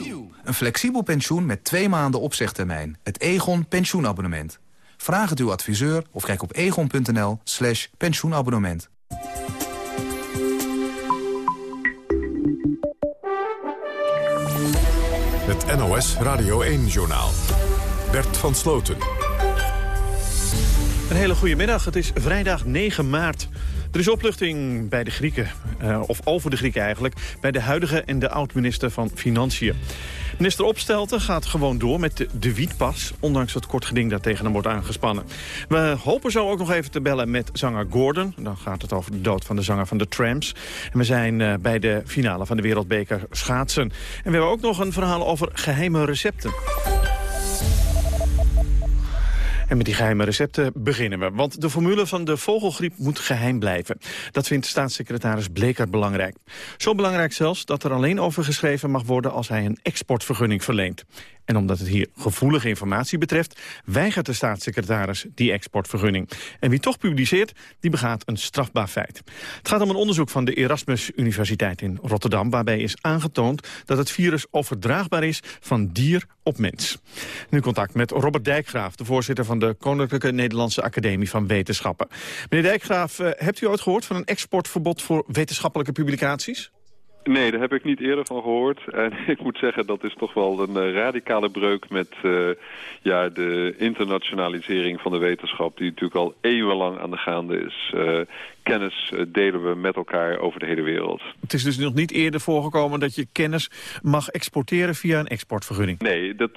Een flexibel pensioen met twee maanden opzegtermijn. Het Egon pensioenabonnement. Vraag het uw adviseur of kijk op egon.nl slash pensioenabonnement. Het NOS Radio 1-journaal. Bert van Sloten. Een hele goede middag. Het is vrijdag 9 maart. Er is opluchting bij de Grieken, uh, of over de Grieken eigenlijk... bij de huidige en de oud-minister van Financiën. Minister Opstelten gaat gewoon door met de, de wietpas... ondanks het kort geding dat tegen hem wordt aangespannen. We hopen zo ook nog even te bellen met zanger Gordon. Dan gaat het over de dood van de zanger van de Trams. En we zijn uh, bij de finale van de Wereldbeker schaatsen. En we hebben ook nog een verhaal over geheime recepten. En met die geheime recepten beginnen we. Want de formule van de vogelgriep moet geheim blijven. Dat vindt staatssecretaris Blekert belangrijk. Zo belangrijk zelfs dat er alleen over geschreven mag worden... als hij een exportvergunning verleent. En omdat het hier gevoelige informatie betreft... weigert de staatssecretaris die exportvergunning. En wie toch publiceert, die begaat een strafbaar feit. Het gaat om een onderzoek van de Erasmus Universiteit in Rotterdam... waarbij is aangetoond dat het virus overdraagbaar is van dier op mens. Nu contact met Robert Dijkgraaf, de voorzitter van de Koninklijke Nederlandse Academie van Wetenschappen. Meneer Dijkgraaf, eh, hebt u ooit gehoord van een exportverbod voor wetenschappelijke publicaties? Nee, daar heb ik niet eerder van gehoord. En ik moet zeggen, dat is toch wel een uh, radicale breuk met uh, ja, de internationalisering van de wetenschap... die natuurlijk al eeuwenlang aan de gaande is. Uh, kennis delen we met elkaar over de hele wereld. Het is dus nog niet eerder voorgekomen dat je kennis mag exporteren via een exportvergunning? Nee, dat,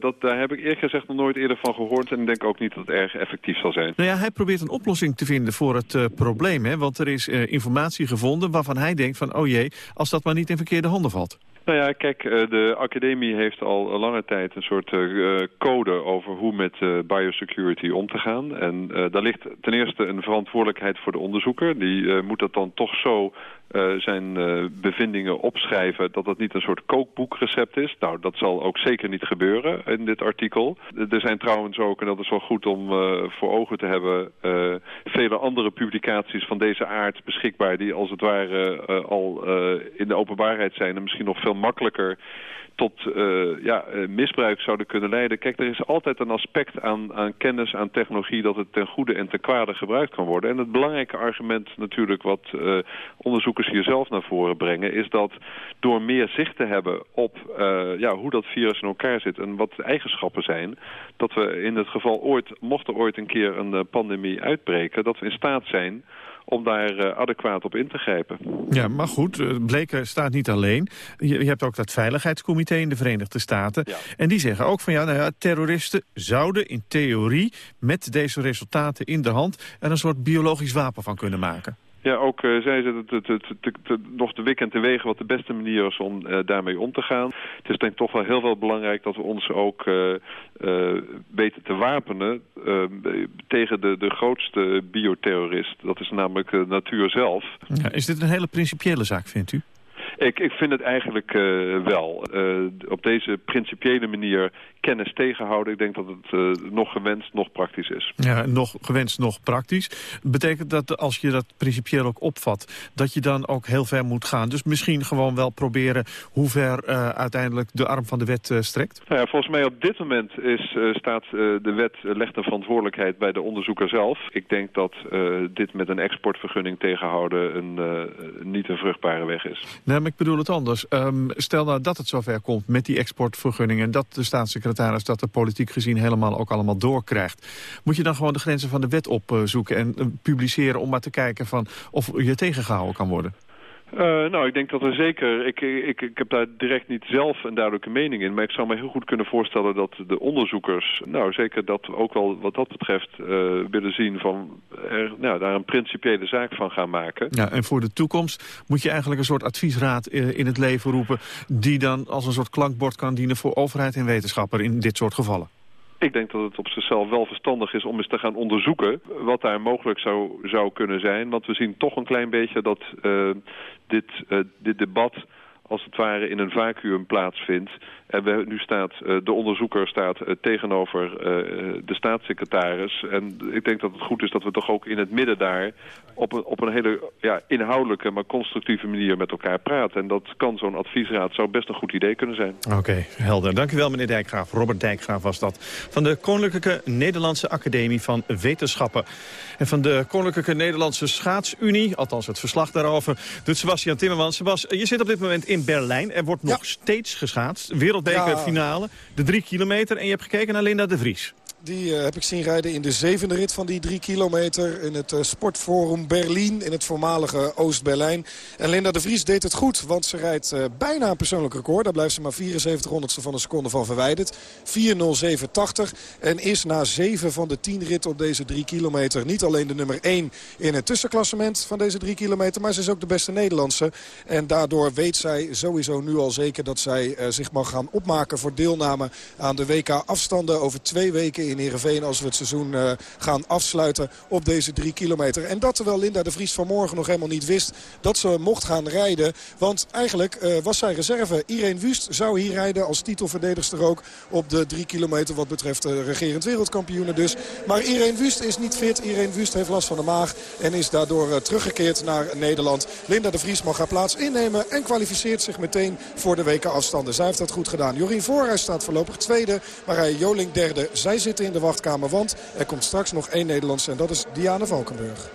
dat, daar heb ik eerlijk gezegd nog nooit eerder van gehoord... en ik denk ook niet dat het erg effectief zal zijn. Nou ja, hij probeert een oplossing te vinden voor het probleem. Hè? Want er is informatie gevonden waarvan hij denkt van... oh jee, als dat maar niet in verkeerde handen valt. Nou ja, kijk, eh, de academie heeft al lange tijd een soort uh, code over hoe met biosecurity om te gaan. En daar ligt ten eerste een verantwoordelijkheid voor de onderzoeker. Die moet dat dan toch zo uh, zijn uh, bevindingen opschrijven... dat het niet een soort kookboekrecept is. Nou, dat zal ook zeker niet gebeuren in dit artikel. Er zijn trouwens ook, en dat is wel goed om voor ogen te hebben... vele andere publicaties van deze aard beschikbaar... die als het ware al in de openbaarheid zijn... en misschien nog veel makkelijker tot uh, ja, misbruik zouden kunnen leiden. Kijk, er is altijd een aspect aan, aan kennis, aan technologie... dat het ten goede en ten kwade gebruikt kan worden. En het belangrijke argument natuurlijk wat uh, onderzoekers hier zelf naar voren brengen... is dat door meer zicht te hebben op ja, hoe dat virus in elkaar zit... en wat de eigenschappen zijn... dat we in het geval ooit, mocht er ooit een keer een pandemie uitbreken... dat we in staat zijn om daar uh, adequaat op in te grijpen. Ja, maar goed, uh, Bleker staat niet alleen. Je, je, hebt ook dat Veiligheidscomité in de Verenigde Staten. Ja. En die zeggen ook van ja, nou ja, terroristen zouden in theorie... met deze resultaten in de hand er een soort biologisch wapen van kunnen maken. Ja, ook uh, zij zetten het, het, het, nog de week en te wegen wat de beste manier is om uh, daarmee om te gaan. Het is denk ik toch wel heel veel belangrijk dat we ons ook uh, weten te wapenen tegen de, de grootste bioterrorist. Dat is namelijk de natuur zelf. Ja, is dit een hele principiële zaak, vindt u? Ik, ik vind het eigenlijk uh, wel. Uh, op deze principiële manier kennis tegenhouden. Ik denk dat het uh, nog gewenst, nog praktisch is. Ja, nog gewenst, nog praktisch. Betekent dat als je dat principieel ook opvat... dat je dan ook heel ver moet gaan? Dus misschien gewoon wel proberen hoe ver uiteindelijk de arm van de wet strekt? Nou ja, volgens mij op dit moment is, staat de wet legt een verantwoordelijkheid bij de onderzoeker zelf. Ik denk dat dit met een exportvergunning tegenhouden een, niet een vruchtbare weg is. Nee, maar ik bedoel het anders. Um, stel nou dat het zover komt met die exportvergunningen... en dat de staatssecretaris dat er politiek gezien helemaal ook allemaal doorkrijgt. Moet je dan gewoon de grenzen van de wet opzoeken en uh, publiceren... om maar te kijken van of je tegengehouden kan worden? Uh, nou, ik denk dat er zeker... Ik, ik, ik heb daar direct niet zelf een duidelijke mening in... maar ik zou me heel goed kunnen voorstellen dat de onderzoekers... nou, zeker dat ook wel wat dat betreft uh, willen zien... van er, nou, daar een principiële zaak van gaan maken. Ja, en voor de toekomst moet je eigenlijk een soort adviesraad in het leven roepen... die dan als een soort klankbord kan dienen voor overheid en wetenschapper in dit soort gevallen. Ik denk dat het op zichzelf wel verstandig is om eens te gaan onderzoeken wat daar mogelijk zou, zou kunnen zijn. Want we zien toch een klein beetje dat uh, dit, uh, dit debat als het ware in een vacuüm plaatsvindt. En we, nu staat uh, de onderzoeker staat uh, tegenover uh, de staatssecretaris. En ik denk dat het goed is dat we toch ook in het midden daar... op een, op een hele ja, inhoudelijke, maar constructieve manier met elkaar praten. En dat kan zo'n adviesraad zou best een goed idee kunnen zijn. Oké, okay, helder. Dank u wel, meneer Dijkgraaf. Robert Dijkgraaf was dat. Van de Koninklijke Nederlandse Academie van Wetenschappen. En van de Koninklijke Nederlandse Schaatsunie, althans het verslag daarover... doet Sebastian Timmermans. Sebas, je zit op dit moment in Berlijn. Er wordt nog ja. steeds geschaatst. Wereldbekerfinale, de drie kilometer. En je hebt gekeken naar Linda de Vries. Die uh, heb ik zien rijden in de zevende rit van die drie kilometer... in het uh, Sportforum Berlin, in het voormalige Oost-Berlijn. En Linda de Vries deed het goed, want ze rijdt uh, bijna een persoonlijk record. Daar blijft ze maar 74 honderdste van een seconde van verwijderd. 4.07.80 en is na zeven van de tien ritten op deze drie kilometer... niet alleen de nummer 1 in het tussenklassement van deze drie kilometer... maar ze is ook de beste Nederlandse. En daardoor weet zij sowieso nu al zeker dat zij zich mag gaan opmaken... voor deelname aan de WK-afstanden over twee weken in in Heerenveen als we het seizoen uh, gaan afsluiten op deze drie kilometer. En dat terwijl Linda de Vries vanmorgen nog helemaal niet wist dat ze mocht gaan rijden. Want eigenlijk uh, was zij reserve. Irene Wust zou hier rijden als titelverdedigster ook op de drie kilometer wat betreft de regerend wereldkampioenen dus. Maar Irene Wust is niet fit. Irene Wust heeft last van de maag en is daardoor teruggekeerd naar Nederland. Linda de Vries mag haar plaats innemen en kwalificeert zich meteen voor de weken afstanden. Zij heeft dat goed gedaan. Jorien Voorhuis staat voorlopig tweede, maar hij Joling derde. Zij zitten in de wachtkamer. Want er komt straks nog één Nederlandse en dat is Diana Valkenburg.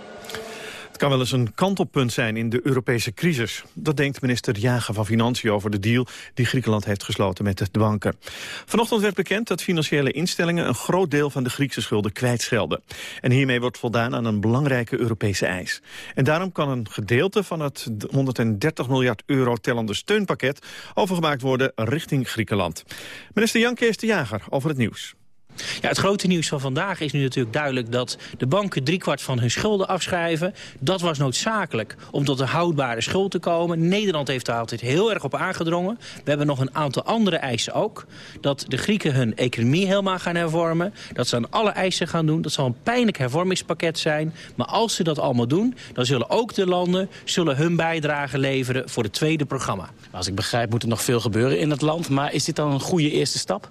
Het kan wel eens een kantelpunt zijn in de Europese crisis. Dat denkt minister Jager van Financiën over de deal die Griekenland heeft gesloten met de banken. Vanochtend werd bekend dat financiële instellingen een groot deel van de Griekse schulden kwijtschelden. En hiermee wordt voldaan aan een belangrijke Europese eis. En daarom kan een gedeelte van het 130 miljard euro tellende steunpakket overgemaakt worden richting Griekenland. Minister Jan Kees de Jager over het nieuws. Ja, het grote nieuws van vandaag is nu natuurlijk duidelijk dat de banken driekwart van hun schulden afschrijven. Dat was noodzakelijk om tot een houdbare schuld te komen. Nederland heeft daar altijd heel erg op aangedrongen. We hebben nog een aantal andere eisen ook. Dat de Grieken hun economie helemaal gaan hervormen. Dat ze aan alle eisen gaan doen. Dat zal een pijnlijk hervormingspakket zijn. Maar als ze dat allemaal doen, dan zullen ook de landen zullen hun bijdrage leveren voor het tweede programma. Als ik begrijp moet er nog veel gebeuren in het land. Maar is dit dan een goede eerste stap?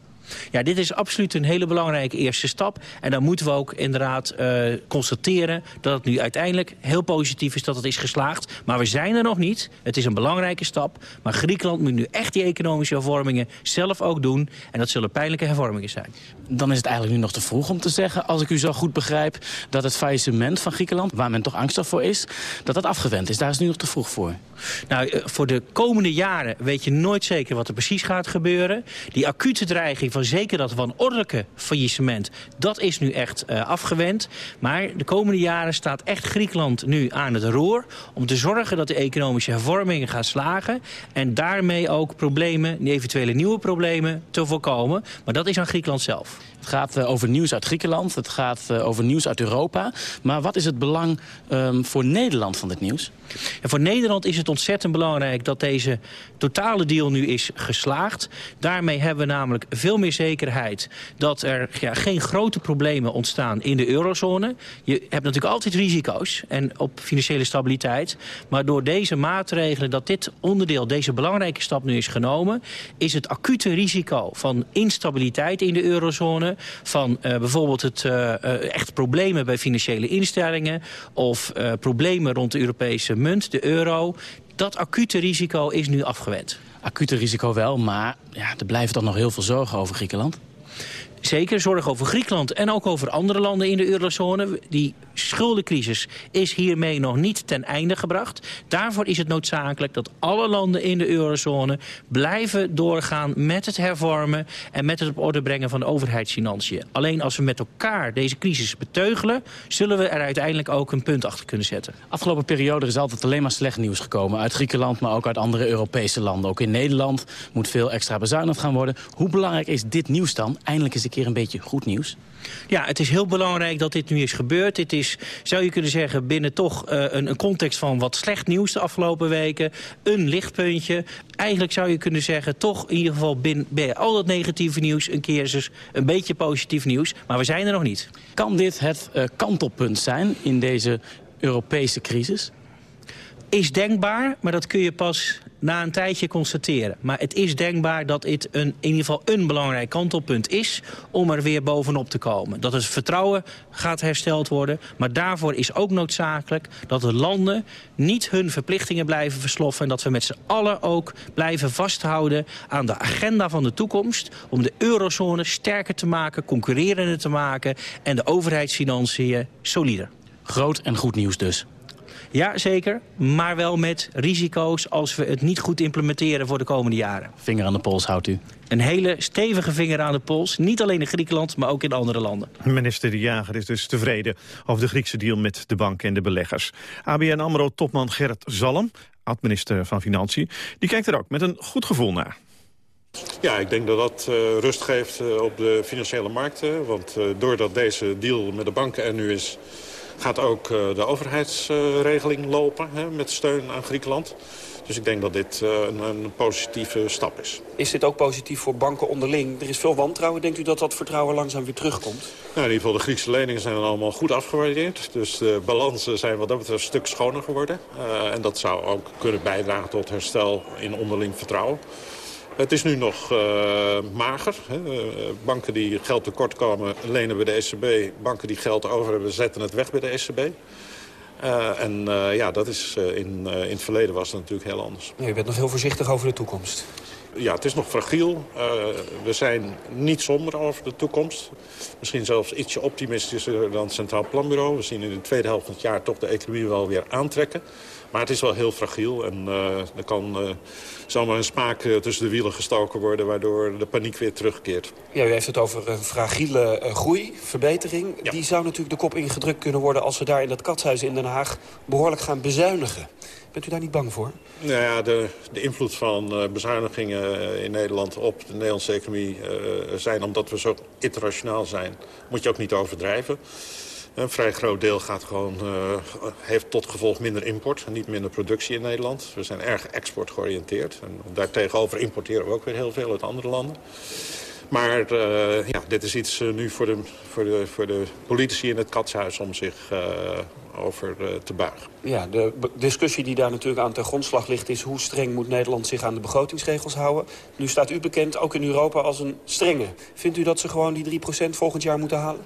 Ja, dit is absoluut een hele belangrijke eerste stap. En dan moeten we ook inderdaad uh, constateren dat het nu uiteindelijk heel positief is dat het is geslaagd. Maar we zijn er nog niet. Het is een belangrijke stap. Maar Griekenland moet nu echt die economische hervormingen zelf ook doen. En dat zullen pijnlijke hervormingen zijn. Dan is het eigenlijk nu nog te vroeg om te zeggen, als ik u zo goed begrijp... dat het faillissement van Griekenland, waar men toch angstig voor is... dat dat afgewend is. Daar is nu nog te vroeg voor. Nou, eh, voor de komende jaren weet je nooit zeker wat er precies gaat gebeuren. Die acute dreiging van zeker dat wanordelijke faillissement... dat is nu echt uh, afgewend. Maar de komende jaren staat echt Griekenland nu aan het roer... om te zorgen dat de economische hervormingen gaan slagen... en daarmee ook problemen, eventuele nieuwe problemen, te voorkomen. Maar dat is aan Griekenland zelf. Het gaat uh, over nieuws uit Griekenland, het gaat uh, over nieuws uit Europa. Maar wat is het belang um, voor Nederland van dit nieuws? En voor Nederland is het ontzettend belangrijk dat deze totale deal nu is geslaagd. Daarmee hebben we namelijk veel meer zekerheid dat er ja, geen grote problemen ontstaan in de eurozone. Je hebt natuurlijk altijd risico's en op financiële stabiliteit. Maar door deze maatregelen, dat dit onderdeel, deze belangrijke stap nu is genomen... is het acute risico van instabiliteit in de eurozone... van uh, bijvoorbeeld het uh, uh, echt problemen bij financiële instellingen... of problemen rond de Europese munt, de euro... dat acute risico is nu afgewend. Acute risico wel, maar ja, er blijven toch nog heel veel zorgen over Griekenland? Zeker, zorg over Griekenland en ook over andere landen in de eurozone. Die schuldencrisis is hiermee nog niet ten einde gebracht. Daarvoor is het noodzakelijk dat alle landen in de eurozone blijven doorgaan met het hervormen en met het op orde brengen van de overheidsfinanciën. Alleen als we met elkaar deze crisis beteugelen, zullen we er uiteindelijk ook een punt achter kunnen zetten. Afgelopen periode is altijd alleen maar slecht nieuws gekomen. Uit Griekenland, maar ook uit andere Europese landen. Ook in Nederland moet veel extra bezuinigd gaan worden. Hoe belangrijk is dit nieuws dan? Eindelijk is keer een beetje goed nieuws. Ja, het is heel belangrijk dat dit nu is gebeurd. Dit is, zou je kunnen zeggen, binnen toch uh, een, een, context van wat slecht nieuws de afgelopen weken. Een lichtpuntje. Eigenlijk zou je kunnen zeggen, toch in ieder geval binnen, bij al dat negatieve nieuws... een keer eens een beetje positief nieuws. Maar we zijn er nog niet. Kan dit het uh, kantelpunt zijn in deze Europese crisis? Is denkbaar, maar dat kun je pas na een tijdje constateren. Maar het is denkbaar dat dit een, in ieder geval een belangrijk kantelpunt is... om er weer bovenop te komen. Dat het vertrouwen gaat hersteld worden. Maar daarvoor is ook noodzakelijk dat de landen niet hun verplichtingen blijven versloffen... en dat we met z'n allen ook blijven vasthouden aan de agenda van de toekomst... om de eurozone sterker te maken, concurrerender te maken... en de overheidsfinanciën solider. Groot en goed nieuws dus. Ja, zeker. Maar wel met risico's als we het niet goed implementeren voor de komende jaren. Vinger aan de pols houdt u. Een hele stevige vinger aan de pols. Niet alleen in Griekenland, maar ook in andere landen. Minister De Jager is dus tevreden over de Griekse deal met de banken en de beleggers. ABN AMRO-topman Gerrit Zalm, oud-minister van Financiën... die kijkt er ook met een goed gevoel naar. Ja, ik denk dat dat uh, rust geeft uh, op de financiële markten. Want uh, doordat deze deal met de banken er nu is gaat ook uh, de overheidsregeling lopen hè, met steun aan Griekenland. Dus ik denk dat dit uh, een, een, positieve stap is. Is dit ook positief voor banken onderling? Er is veel wantrouwen. Denkt u dat dat vertrouwen langzaam weer terugkomt? Nou, in ieder geval de Griekse leningen zijn allemaal goed afgewaardeerd. Dus de balansen zijn wat dat betreft een stuk schoner geworden. Uh, en dat zou ook kunnen bijdragen tot herstel in onderling vertrouwen. Het is nu nog uh, mager. Hè. Banken die geld tekort komen lenen bij de ECB. Banken die geld over hebben zetten het weg bij de ECB. Uh, en uh, ja, dat is in, in het verleden was dat natuurlijk heel anders. U bent nog heel voorzichtig over de toekomst. Ja, het is nog fragiel. we zijn niet somber over de toekomst. Misschien zelfs ietsje optimistischer dan het Centraal Planbureau. We zien in de tweede helft van het jaar toch de economie wel weer aantrekken. Maar het is wel heel fragiel en uh, er kan uh, zomaar een spaak uh, tussen de wielen gestoken worden... waardoor de paniek weer terugkeert. Ja, u heeft het over een fragiele groei, verbetering. Ja. Die zou natuurlijk de kop ingedrukt kunnen worden... als we daar in dat katshuis in Den Haag behoorlijk gaan bezuinigen. Bent u daar niet bang voor? Nou ja, de, de invloed van bezuinigingen in Nederland op de Nederlandse economie uh, zijn... omdat we zo internationaal zijn, moet je ook niet overdrijven. Een vrij groot deel gaat gewoon, uh, heeft tot gevolg minder import niet minder productie in Nederland. We zijn erg export georiënteerd. En daartegenover importeren we ook weer heel veel uit andere landen. Maar uh, ja, dit is iets uh, nu voor de, voor, de, voor de politici in het katshuis om zich over te buigen. Ja, de discussie die daar natuurlijk aan ten grondslag ligt... is hoe streng moet Nederland zich aan de begrotingsregels houden. Nu staat u bekend, ook in Europa, als een strenge. Vindt u dat ze gewoon die 3% volgend jaar moeten halen?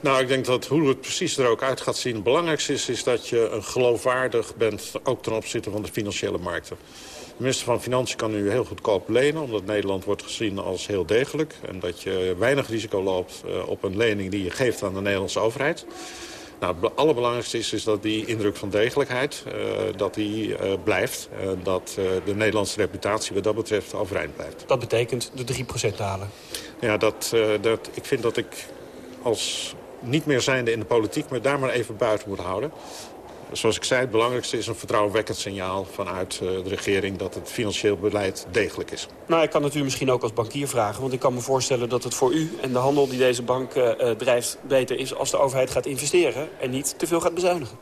Nou, ik denk dat hoe het precies er ook uit gaat zien... het belangrijkste is, is dat je een geloofwaardig bent... ook ten opzichte van de financiële markten. De minister van Financiën kan nu heel goedkoop lenen... omdat Nederland wordt gezien als heel degelijk. En dat je weinig risico loopt uh, op een lening die je geeft aan de Nederlandse overheid. Nou, het allerbelangrijkste is, is dat die indruk van degelijkheid uh, dat die, uh, blijft. En dat de Nederlandse reputatie wat dat betreft overeind blijft. Dat betekent de 3% halen? Ja, dat, dat, ik vind dat ik als niet meer zijnde in de politiek... maar daar maar even buiten moet houden. Zoals ik zei, het belangrijkste is een vertrouwenwekkend signaal vanuit de regering... dat het financieel beleid degelijk is. Nou, ik kan het u misschien ook als bankier vragen. Want ik kan me voorstellen dat het voor u en de handel die deze bank uh, drijft... beter is als de overheid gaat investeren en niet te veel gaat bezuinigen.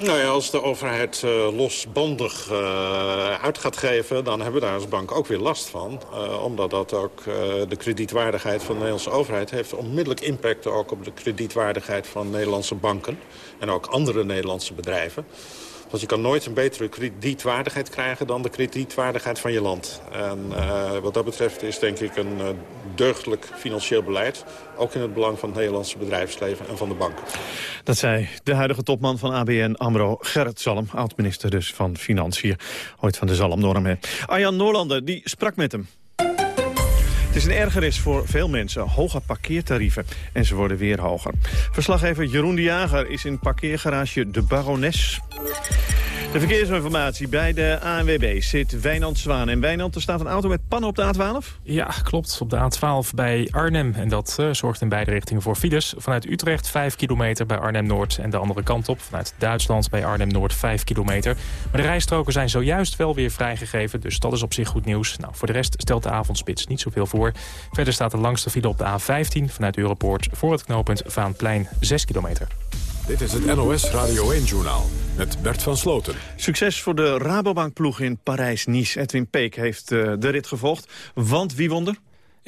Nou ja, als de overheid uh, losbandig uh, uit gaat geven... dan hebben we daar als bank ook weer last van. Uh, omdat dat ook de kredietwaardigheid van de Nederlandse overheid... heeft onmiddellijk impact ook op de kredietwaardigheid van Nederlandse banken. En ook andere Nederlandse bedrijven. Want je kan nooit een betere kredietwaardigheid krijgen dan de kredietwaardigheid van je land. En uh, wat dat betreft is denk ik een uh, deugdelijk financieel beleid. Ook in het belang van het Nederlandse bedrijfsleven en van de banken. Dat zei de huidige topman van ABN AMRO, Gerrit Zalm. Oud-minister dus van Financiën. Ooit van de Zalm-norm. Arjan Noorlander, die sprak met hem. Is een ergernis voor veel mensen. Hoge parkeertarieven. En ze worden weer hoger. Verslaggever Jeroen de Jager is in parkeergarage De Barones. De verkeersinformatie bij de ANWB zit Wijnand Zwaan. En Wijnand, er staat een auto met pannen op de A12? Ja, klopt. Op de A12 bij Arnhem. En dat uh, zorgt in beide richtingen voor files. Vanuit Utrecht 5 kilometer bij Arnhem-Noord. En de andere kant op, vanuit Duitsland bij Arnhem-Noord 5 kilometer. Maar de rijstroken zijn zojuist wel weer vrijgegeven. Dus dat is op zich goed nieuws. Nou, voor de rest stelt de avondspits niet zoveel voor. Verder staat de langste file op de A15 vanuit Europoort... voor het knooppunt Vaanplein 6 kilometer. Dit is het NOS Radio 1-journaal met Bert van Sloten. Succes voor de Rabobank-ploeg in Parijs-Nice. Edwin Peek heeft uh, de rit gevolgd. Want wie won er?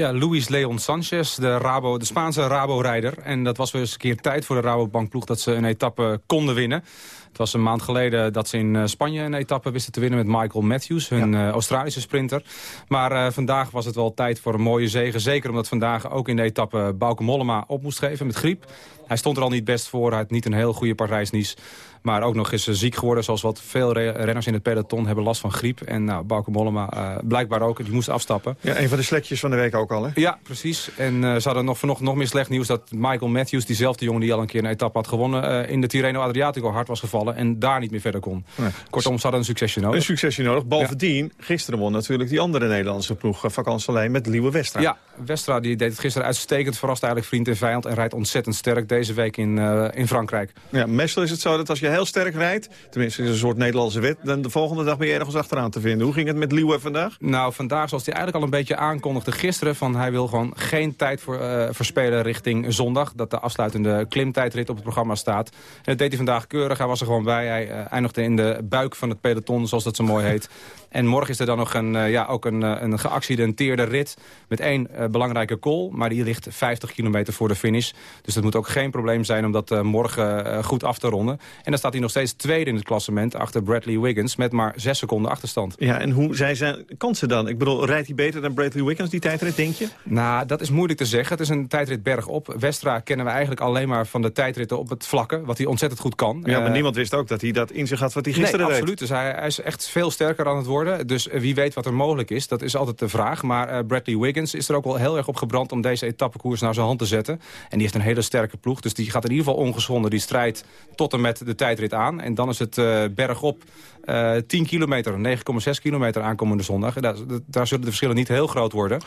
Ja, Luis Leon Sanchez, de, Rabo, de Spaanse Rabo-rijder. En dat was weer eens een keer tijd voor de Rabobank-ploeg dat ze een etappe konden winnen. Het was een maand geleden dat ze in Spanje een etappe wisten te winnen met Michael Matthews, hun ja. uh, Australische sprinter. Maar uh, vandaag was het wel tijd voor een mooie zege. Zeker omdat vandaag ook in de etappe Bauke Mollema op moest geven met griep. Hij stond er al niet best voor. Hij had niet een heel goede Parijs-Nice. Maar ook nog eens ziek geworden, zoals wat veel renners in het peloton hebben last van griep. En nou, Bauke Mollema uh, blijkbaar ook, die moest afstappen. Ja, een van de slekjes van de week ook al, hè? Ja, precies. En uh, ze hadden nog vanochtend nog meer slecht nieuws... dat Michael Matthews, diezelfde jongen die al een keer een etappe had gewonnen... Uh, in de Tirreno Adriatico hard was gevallen en daar niet meer verder kon. Nee. Kortom, ze hadden een succesje nodig. Een succesje nodig. Bovendien, ja. gisteren won natuurlijk die andere Nederlandse ploeg... Vakantie met Liewe Westra. Ja, Westra die deed het gisteren uitstekend. Verrast eigenlijk vriend en vijand en rijdt ontzettend sterk deze week in, in Frankrijk. Ja, meestal is het zo dat als je heel sterk rijdt tenminste is een soort Nederlandse wet... dan de volgende dag ben je ergens achteraan te vinden. Hoe ging het met Liewe vandaag? Nou, vandaag zoals hij eigenlijk al een beetje aankondigde gisteren... van hij wil gewoon geen tijd voor, uh, verspelen richting zondag. Dat de afsluitende klimtijdrit op het programma staat. En dat deed hij vandaag keurig. Hij was er gewoon bij. Hij uh, eindigde in de buik van het peloton, zoals dat zo mooi heet. En morgen is er dan nog een, uh, ja, ook een, een geaccidenteerde rit... met één belangrijke call, maar die ligt 50 kilometer voor de finish. Dus dat moet ook geen probleem zijn om dat morgen goed af te ronden. En dan staat hij nog steeds tweede in het klassement achter Bradley Wiggins... met maar zes seconden achterstand. Ja, en hoe zijn zijn kansen dan? Ik bedoel, rijdt hij beter dan Bradley Wiggins die tijdrit, denk je? Nou, dat is moeilijk te zeggen. Het is een tijdrit bergop. Westra kennen we eigenlijk alleen maar van de tijdritten op het vlakke... wat hij ontzettend goed kan. Ja, maar uh, niemand wist ook dat hij dat in zich had wat hij gisteren nee, deed. absoluut. Dus hij, hij, is echt veel sterker aan het worden. Dus wie weet wat er mogelijk is, dat is altijd de vraag. Maar uh, Bradley Wiggins is er ook wel heel erg op gebrand... om deze etappekoers naar zijn hand te zetten. En die heeft een hele sterke ploeg. Dus die gaat in ieder geval ongeschonden die strijd tot en met de tijdrit aan. En dan is het uh, bergop uh, 10 kilometer, 9,6 kilometer aankomende zondag. Daar, daar zullen de verschillen niet heel groot worden.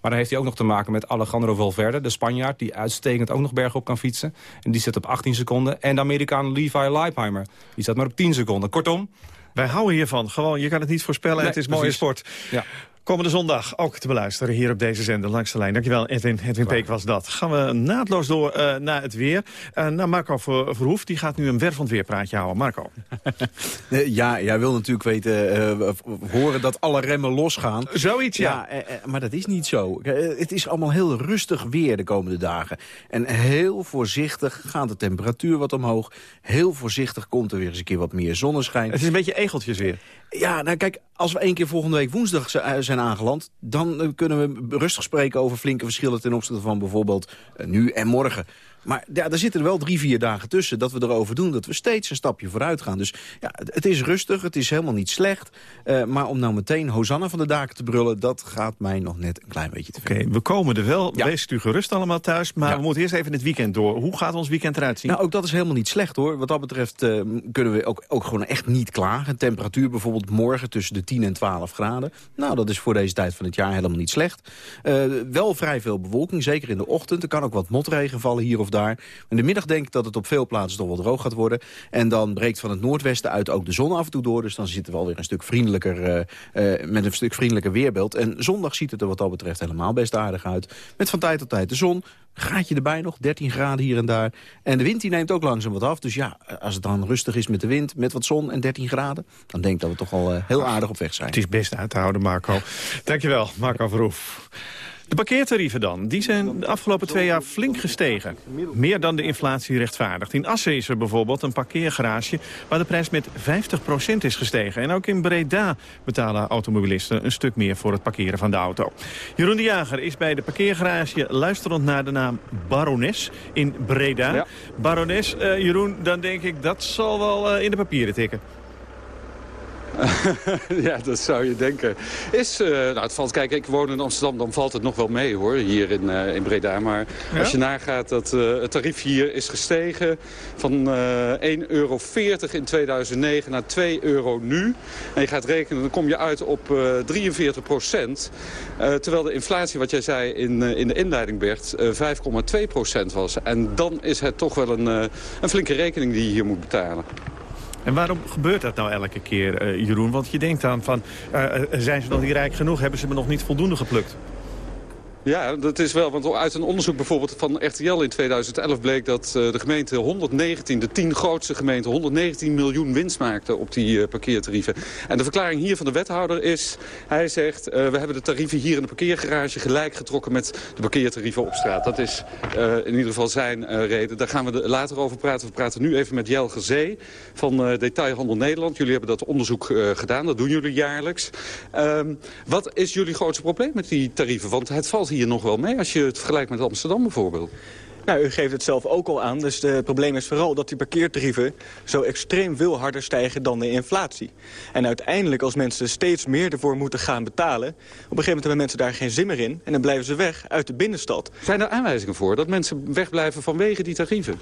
Maar dan heeft hij ook nog te maken met Alejandro Valverde, de Spanjaard... die uitstekend ook nog bergop kan fietsen. En die zit op 18 seconden. En de Amerikaan Levi Leipheimer, die zat maar op 10 seconden. Kortom... Wij houden hiervan. Gewoon, je kan het niet voorspellen. Nee, het is mooie sport. Ja. Komende zondag ook te beluisteren hier op deze zender langs de lijn. Dankjewel, Edwin. Edwin Peek was dat. Gaan we naadloos door uh, naar het weer. Uh, naar Marco Verhoef, die gaat nu een wervend weerpraatje houden. Marco. ja, jij wil natuurlijk weten, uh, horen dat alle remmen losgaan. Zoiets, ja. ja maar dat is niet zo. het is allemaal heel rustig weer de komende dagen. En heel voorzichtig gaat de temperatuur wat omhoog. Heel voorzichtig komt er weer eens een keer wat meer zonneschijn. Het is een beetje egeltjes weer. Ja, nou kijk, als we één keer volgende week woensdag zijn aangeland... dan kunnen we rustig spreken over flinke verschillen... ten opzichte van bijvoorbeeld nu en morgen. Maar ja, daar zitten er wel drie, vier dagen tussen dat we erover doen. Dat we steeds een stapje vooruit gaan. Dus ja, het is rustig, het is helemaal niet slecht. Uh, maar om nou meteen Hosanna van de daken te brullen... dat gaat mij nog net een klein beetje te ver. Oké, we komen er wel. Ja. Wees u gerust allemaal thuis. Maar we moeten eerst even het weekend door. Hoe gaat ons weekend eruit zien? Nou, ook dat is helemaal niet slecht hoor. Wat dat betreft uh, kunnen we ook, ook gewoon echt niet klagen. Temperatuur bijvoorbeeld morgen tussen de 10 en 12 graden. Nou, dat is voor deze tijd van het jaar helemaal niet slecht. Uh, wel vrij veel bewolking, zeker in de ochtend. Er kan ook wat motregen vallen hier of daar. In de middag denk ik dat het op veel plaatsen toch wel droog gaat worden. En dan breekt van het noordwesten uit ook de zon af en toe door. Dus dan zitten we alweer een stuk vriendelijker, uh, uh, met een stuk vriendelijker weerbeeld. En zondag ziet het er wat dat betreft helemaal best aardig uit. Met van tijd tot tijd de zon. Gaatje erbij nog, 13 graden hier en daar. En de wind die neemt ook langzaam wat af. Dus ja, als het dan rustig is met de wind, met wat zon en 13 graden... dan denk ik dat we toch al uh, heel aardig op weg zijn. Het is best uit te houden, Marco. Dankjewel, Marco Verhoef. De parkeertarieven dan, die zijn de afgelopen twee jaar flink gestegen. Meer dan de inflatie rechtvaardigt. In Assen is er bijvoorbeeld een parkeergarage waar de prijs met 50% is gestegen. En ook in Breda betalen automobilisten een stuk meer voor het parkeren van de auto. Jeroen de Jager is bij de parkeergarage luisterend naar de naam Barones in Breda. Ja. Barones, uh, Jeroen, dan denk ik dat zal wel uh, in de papieren tikken. ja, dat zou je denken. Is, uh, nou, het valt, kijk, ik woon in Amsterdam, dan valt het nog wel mee hoor, hier in, uh, in Breda. Maar ja? als je nagaat dat uh, het tarief hier is gestegen van 1,40 euro in 2009 naar 2 euro nu. En je gaat rekenen, dan kom je uit op 43 procent. terwijl de inflatie, wat jij zei in, in de inleiding Bert, 5,2 procent was. En dan is het toch wel een, een flinke rekening die je hier moet betalen. En waarom gebeurt dat nou elke keer, uh, Jeroen? Want je denkt dan van, uh, zijn ze nog niet rijk genoeg? Hebben ze me nog niet voldoende geplukt? Ja, dat is wel, want uit een onderzoek bijvoorbeeld van RTL in 2011 bleek dat de gemeente 119, de tien grootste gemeenten, 119 miljoen winst maakten op die uh, parkeertarieven. En de verklaring hier van de wethouder is, hij zegt, uh, we hebben de tarieven hier in de parkeergarage gelijk getrokken met de parkeertarieven op straat. Dat is in ieder geval zijn reden. Daar gaan we later over praten. We praten nu even met Jelge Zee van Detailhandel Nederland. Jullie hebben dat onderzoek gedaan, dat doen jullie jaarlijks. Ehm, wat is jullie grootste probleem met die tarieven? Want het valt hier nog wel mee als je het vergelijkt met Amsterdam bijvoorbeeld. Nou, u geeft het zelf ook al aan. Dus het probleem is vooral dat die parkeertarieven zo extreem veel harder stijgen dan de inflatie. En uiteindelijk, als mensen steeds meer ervoor moeten gaan betalen... op een gegeven moment hebben mensen daar geen zin meer in... en dan blijven ze weg uit de binnenstad. Zijn er aanwijzingen voor dat mensen wegblijven vanwege die tarieven?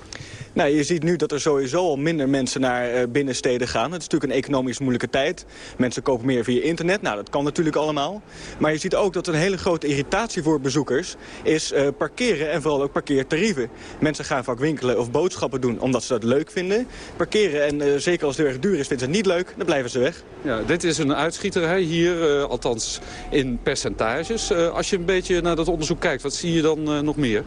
Nou, je ziet nu dat er sowieso al minder mensen naar uh, binnensteden gaan. Het is natuurlijk een economisch moeilijke tijd. Mensen kopen meer via internet. Nou, dat kan natuurlijk allemaal. Maar je ziet ook dat een hele grote irritatie voor bezoekers... is uh, parkeren en vooral ook parkeertarieven. Mensen gaan vaak winkelen of boodschappen doen omdat ze dat leuk vinden. Parkeren, en uh, zeker als het erg duur is, vinden ze het niet leuk. Dan blijven ze weg. Ja, dit is een uitschieter hè, hier, althans in percentages. als je een beetje naar dat onderzoek kijkt, wat zie je dan nog meer?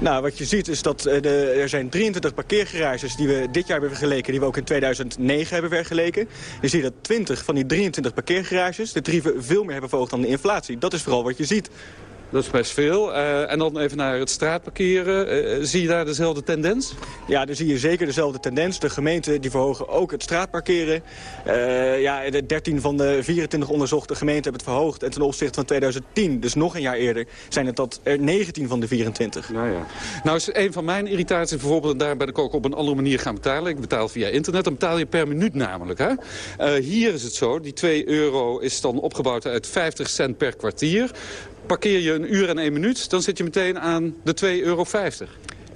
Nou, wat je ziet is dat de, er zijn 23 parkeergarages die we dit jaar hebben vergeleken... die we ook in 2009 hebben vergeleken. Je ziet dat 20 van die 23 parkeergarages de tarieven veel meer hebben verhoogd dan de inflatie. Dat is vooral wat je ziet. Dat is best veel. Uh, en dan even naar het straatparkeren. Uh, zie je daar dezelfde tendens? Ja, daar zie je zeker dezelfde tendens. De gemeenten die verhogen ook het straatparkeren. Uh, ja, de 13 van de 24 onderzochte gemeenten hebben het verhoogd. En ten opzichte van 2010, dus nog een jaar eerder, zijn het dat er 19 van de 24. Nou ja. Nou is een van mijn irritaties bijvoorbeeld... en daar ben ik ook op een andere manier gaan betalen. Ik betaal via internet. Dan betaal je per minuut namelijk. Hè? hier is het zo. Die 2 euro is dan opgebouwd uit 50 cent per kwartier. Parkeer je een uur en één minuut, dan zit je meteen aan de 2,50 euro.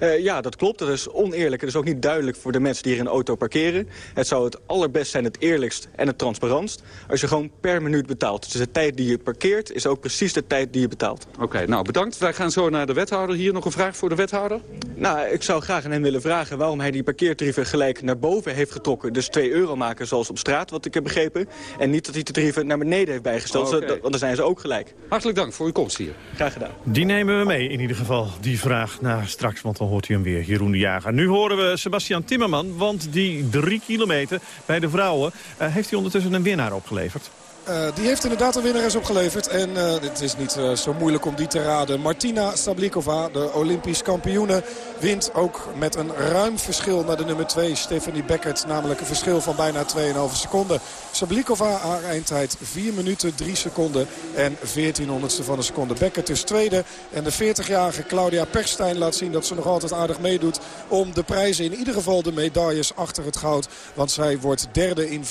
Uh, ja, dat klopt. Dat is oneerlijk. Het is ook niet duidelijk voor de mensen die hier een auto parkeren. Het zou het allerbest zijn, het eerlijkst en het transparantst... als je gewoon per minuut betaalt. Dus de tijd die je parkeert is ook precies de tijd die je betaalt. Oké, nou bedankt. Wij gaan zo naar de wethouder. Hier nog een vraag voor de wethouder? Nou, ik zou graag aan hem willen vragen waarom hij die parkeertarieven gelijk naar boven heeft getrokken. Dus 2 euro maken zoals op straat, wat ik heb begrepen. En niet dat hij de tarieven naar beneden heeft bijgesteld, want dan zijn ze ook gelijk. Hartelijk dank voor uw komst hier. Graag gedaan. Die nemen we mee in ieder geval, die vraag naar straks, want dan hoort u hem weer, Jeroen Jager. Nu horen we Sebastian Timmerman, want die drie kilometer bij de vrouwen... eh, heeft hij ondertussen een winnaar opgeleverd. Uh, die heeft inderdaad een winnares opgeleverd. En uh, het is niet uh, zo moeilijk om die te raden. Martina Sablikova, de Olympisch kampioene, wint ook met een ruim verschil naar de nummer 2, Stephanie Beckert. Namelijk een verschil van bijna 2,5 seconden. Sablikova, haar eindtijd 4 minuten 3 seconden en 1400ste van een seconde. Beckert is tweede. En de 40-jarige Claudia Perstijn laat zien dat ze nog altijd aardig meedoet om de prijzen. In ieder geval de medailles achter het goud. Want zij wordt derde in 407-64.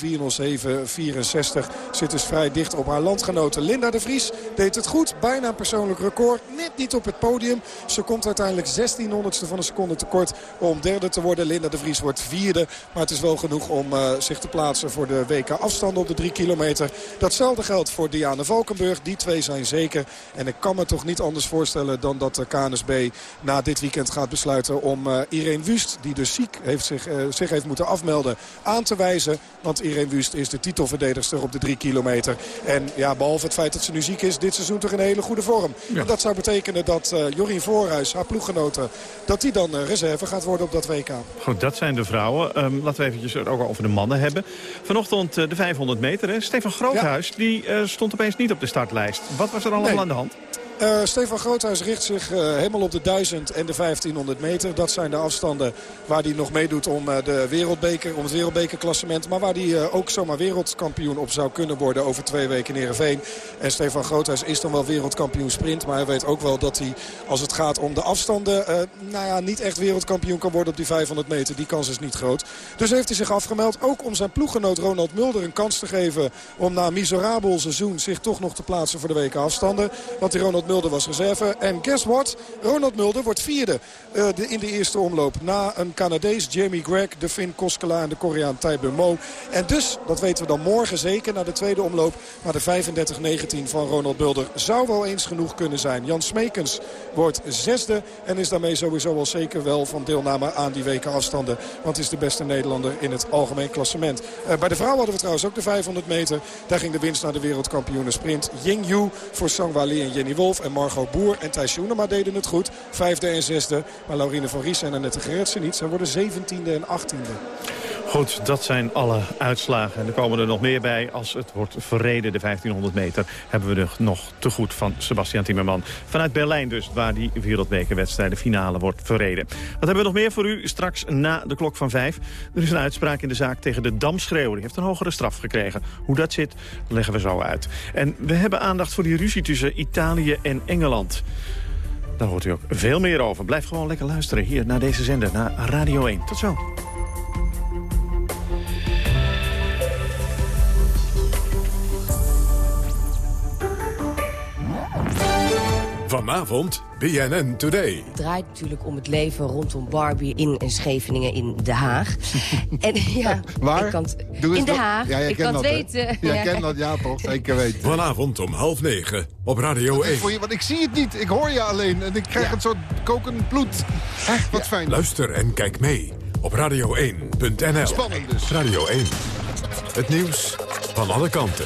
Zit dus vrij dicht op haar landgenoten. Linda de Vries deed het goed. Bijna een persoonlijk record. Net niet op het podium. Ze komt uiteindelijk 1600ste van een seconde tekort om derde te worden. Linda de Vries wordt vierde. Maar het is wel genoeg om uh, zich te plaatsen voor de WK afstanden op de drie kilometer. Datzelfde geldt voor Diane Valkenburg. Die twee zijn zeker. En ik kan me toch niet anders voorstellen dan dat de KNSB na dit weekend gaat besluiten om uh, Irene Wust, die dus ziek heeft zich, uh, zich heeft moeten afmelden, aan te wijzen. Want Irene Wust is de titelverdedigster op de drie kilometer. En ja, behalve het feit dat ze nu ziek is, dit seizoen toch in een hele goede vorm. Ja. En dat zou betekenen dat uh, Jorien Voorhuis, haar ploeggenoten, dat die dan uh, reserve gaat worden op dat WK. Goed, dat zijn de vrouwen. Um, laten we eventjes het ook over de mannen hebben. Vanochtend uh, de 500 meter. Hè. Stefan Groothuis, ja. die stond opeens niet op de startlijst. Wat was er allemaal nee. aan de hand? Uh, Stefan Groothuis richt zich uh, helemaal op de 1000 en de 1500 meter. Dat zijn de afstanden waar hij nog meedoet om, uh, de wereldbeker, om het wereldbekerklassement. Maar waar hij ook zomaar wereldkampioen op zou kunnen worden over twee weken in Heerenveen. En Stefan Groothuis is dan wel wereldkampioen sprint. Maar hij weet ook wel dat hij, als het gaat om de afstanden... nou ja, niet echt wereldkampioen kan worden op die 500 meter. Die kans is niet groot. Dus heeft hij zich afgemeld. Ook om zijn ploeggenoot Ronald Mulder een kans te geven... om na een miserabel seizoen zich toch nog te plaatsen voor de weken afstanden. Want die Ronald Mulder was reserve. En guess what? Ronald Mulder wordt vierde de, in de eerste omloop. Na een Canadees, Jamie Gregg, de Finn Koskela en de Koreaan Taibun Mo. En dus, dat weten we dan morgen zeker, na de tweede omloop... maar de 35-19 van Ronald Mulder zou wel eens genoeg kunnen zijn. Jan Smekens wordt zesde en is daarmee sowieso wel zeker wel van deelname aan die weken afstanden. Want is de beste Nederlander in het algemeen klassement. Uh, bij de vrouw hadden we trouwens ook de 500 meter. Daar ging de winst naar de wereldkampioenen sprint. Ying Yu voor Sang Wali en Jenny Wolf. En Margot Boer en Thijs Joenema deden het goed. Vijfde en zesde. Maar Laurine van Ries en Annette Gerritsen niet. Zij worden zeventiende en achttiende. Goed, dat zijn alle uitslagen. En er komen er nog meer bij als het wordt verreden. De 1500 meter hebben we er nog te goed van Sebastian Timmerman. Vanuit Berlijn dus, waar die wereldbekerwedstrijd de finale wordt verreden. Wat hebben we nog meer voor u straks na de klok van vijf? Er is een uitspraak in de zaak tegen de Damschreeuw. Die heeft een hogere straf gekregen. Hoe dat zit, leggen we zo uit. En we hebben aandacht voor die ruzie tussen Italië en Engeland. Daar hoort u ook veel meer over. Blijf gewoon lekker luisteren hier naar deze zender, naar Radio 1. Tot zo. Vanavond BNN Today. Het draait natuurlijk om het leven rondom Barbie in en Scheveningen in Den Haag. en ja, Waar? Ik kan Doe in Den Haag. Ja, ik kan het dat, weten. Jij Ja. kent dat, ja toch? Zeker weten. Vanavond om half negen op Radio 1. Voor je, want ik zie het niet. Ik hoor je alleen. En ik krijg een soort kokend bloed. Hè, wat fijn. Luister en kijk mee op radio1.nl. Spannend dus. Radio 1. Het nieuws van alle kanten.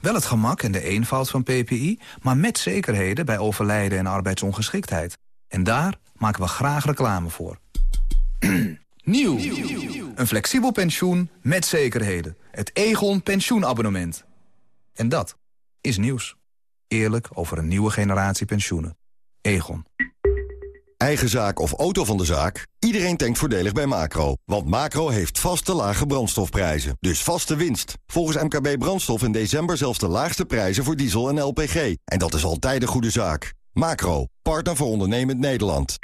Wel het gemak en de eenvoud van PPI, maar met zekerheden bij overlijden en arbeidsongeschiktheid. En daar maken we graag reclame voor. Nieuw. Een flexibel pensioen met zekerheden. Het Egon pensioenabonnement. En dat is nieuws. Eerlijk over een nieuwe generatie pensioenen. Egon. Eigen zaak of auto van de zaak? Iedereen denkt voordelig bij Macro. Want Macro heeft vaste lage brandstofprijzen. Dus vaste winst. Volgens MKB Brandstof in december zelfs de laagste prijzen voor diesel en LPG. En dat is altijd een goede zaak. Macro, partner voor ondernemend Nederland.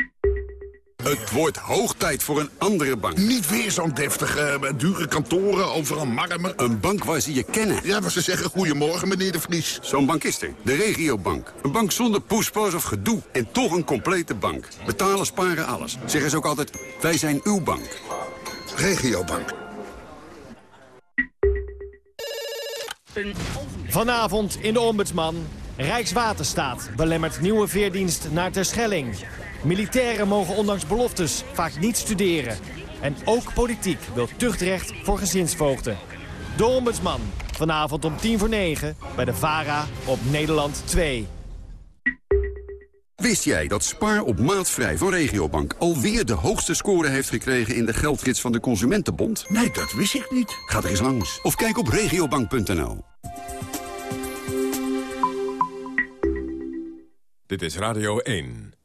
Het wordt hoog tijd voor een andere bank. Niet weer zo'n deftige, eh, dure kantoren, overal marmer. Een bank waar ze je kennen. Ja, waar ze zeggen goedemorgen, meneer de Vries. Zo'n bank is er. De regiobank. Een bank zonder poespas of gedoe. En toch een complete bank. Betalen, sparen, alles. Zeggen ze ook altijd, wij zijn uw bank. Regiobank. Vanavond in de Ombudsman. Rijkswaterstaat belemmert nieuwe veerdienst naar Terschelling. Militairen mogen ondanks beloftes vaak niet studeren. En ook politiek wil tuchtrecht voor gezinsvoogden. De Ombudsman. Vanavond om tien voor negen bij de VARA op Nederland 2. Wist jij dat Spaar op maatvrij van Regiobank alweer de hoogste score heeft gekregen in de geldgids van de Consumentenbond? Nee, dat wist ik niet. Ga er eens langs. Of kijk op regiobank.nl. Dit is Radio 1.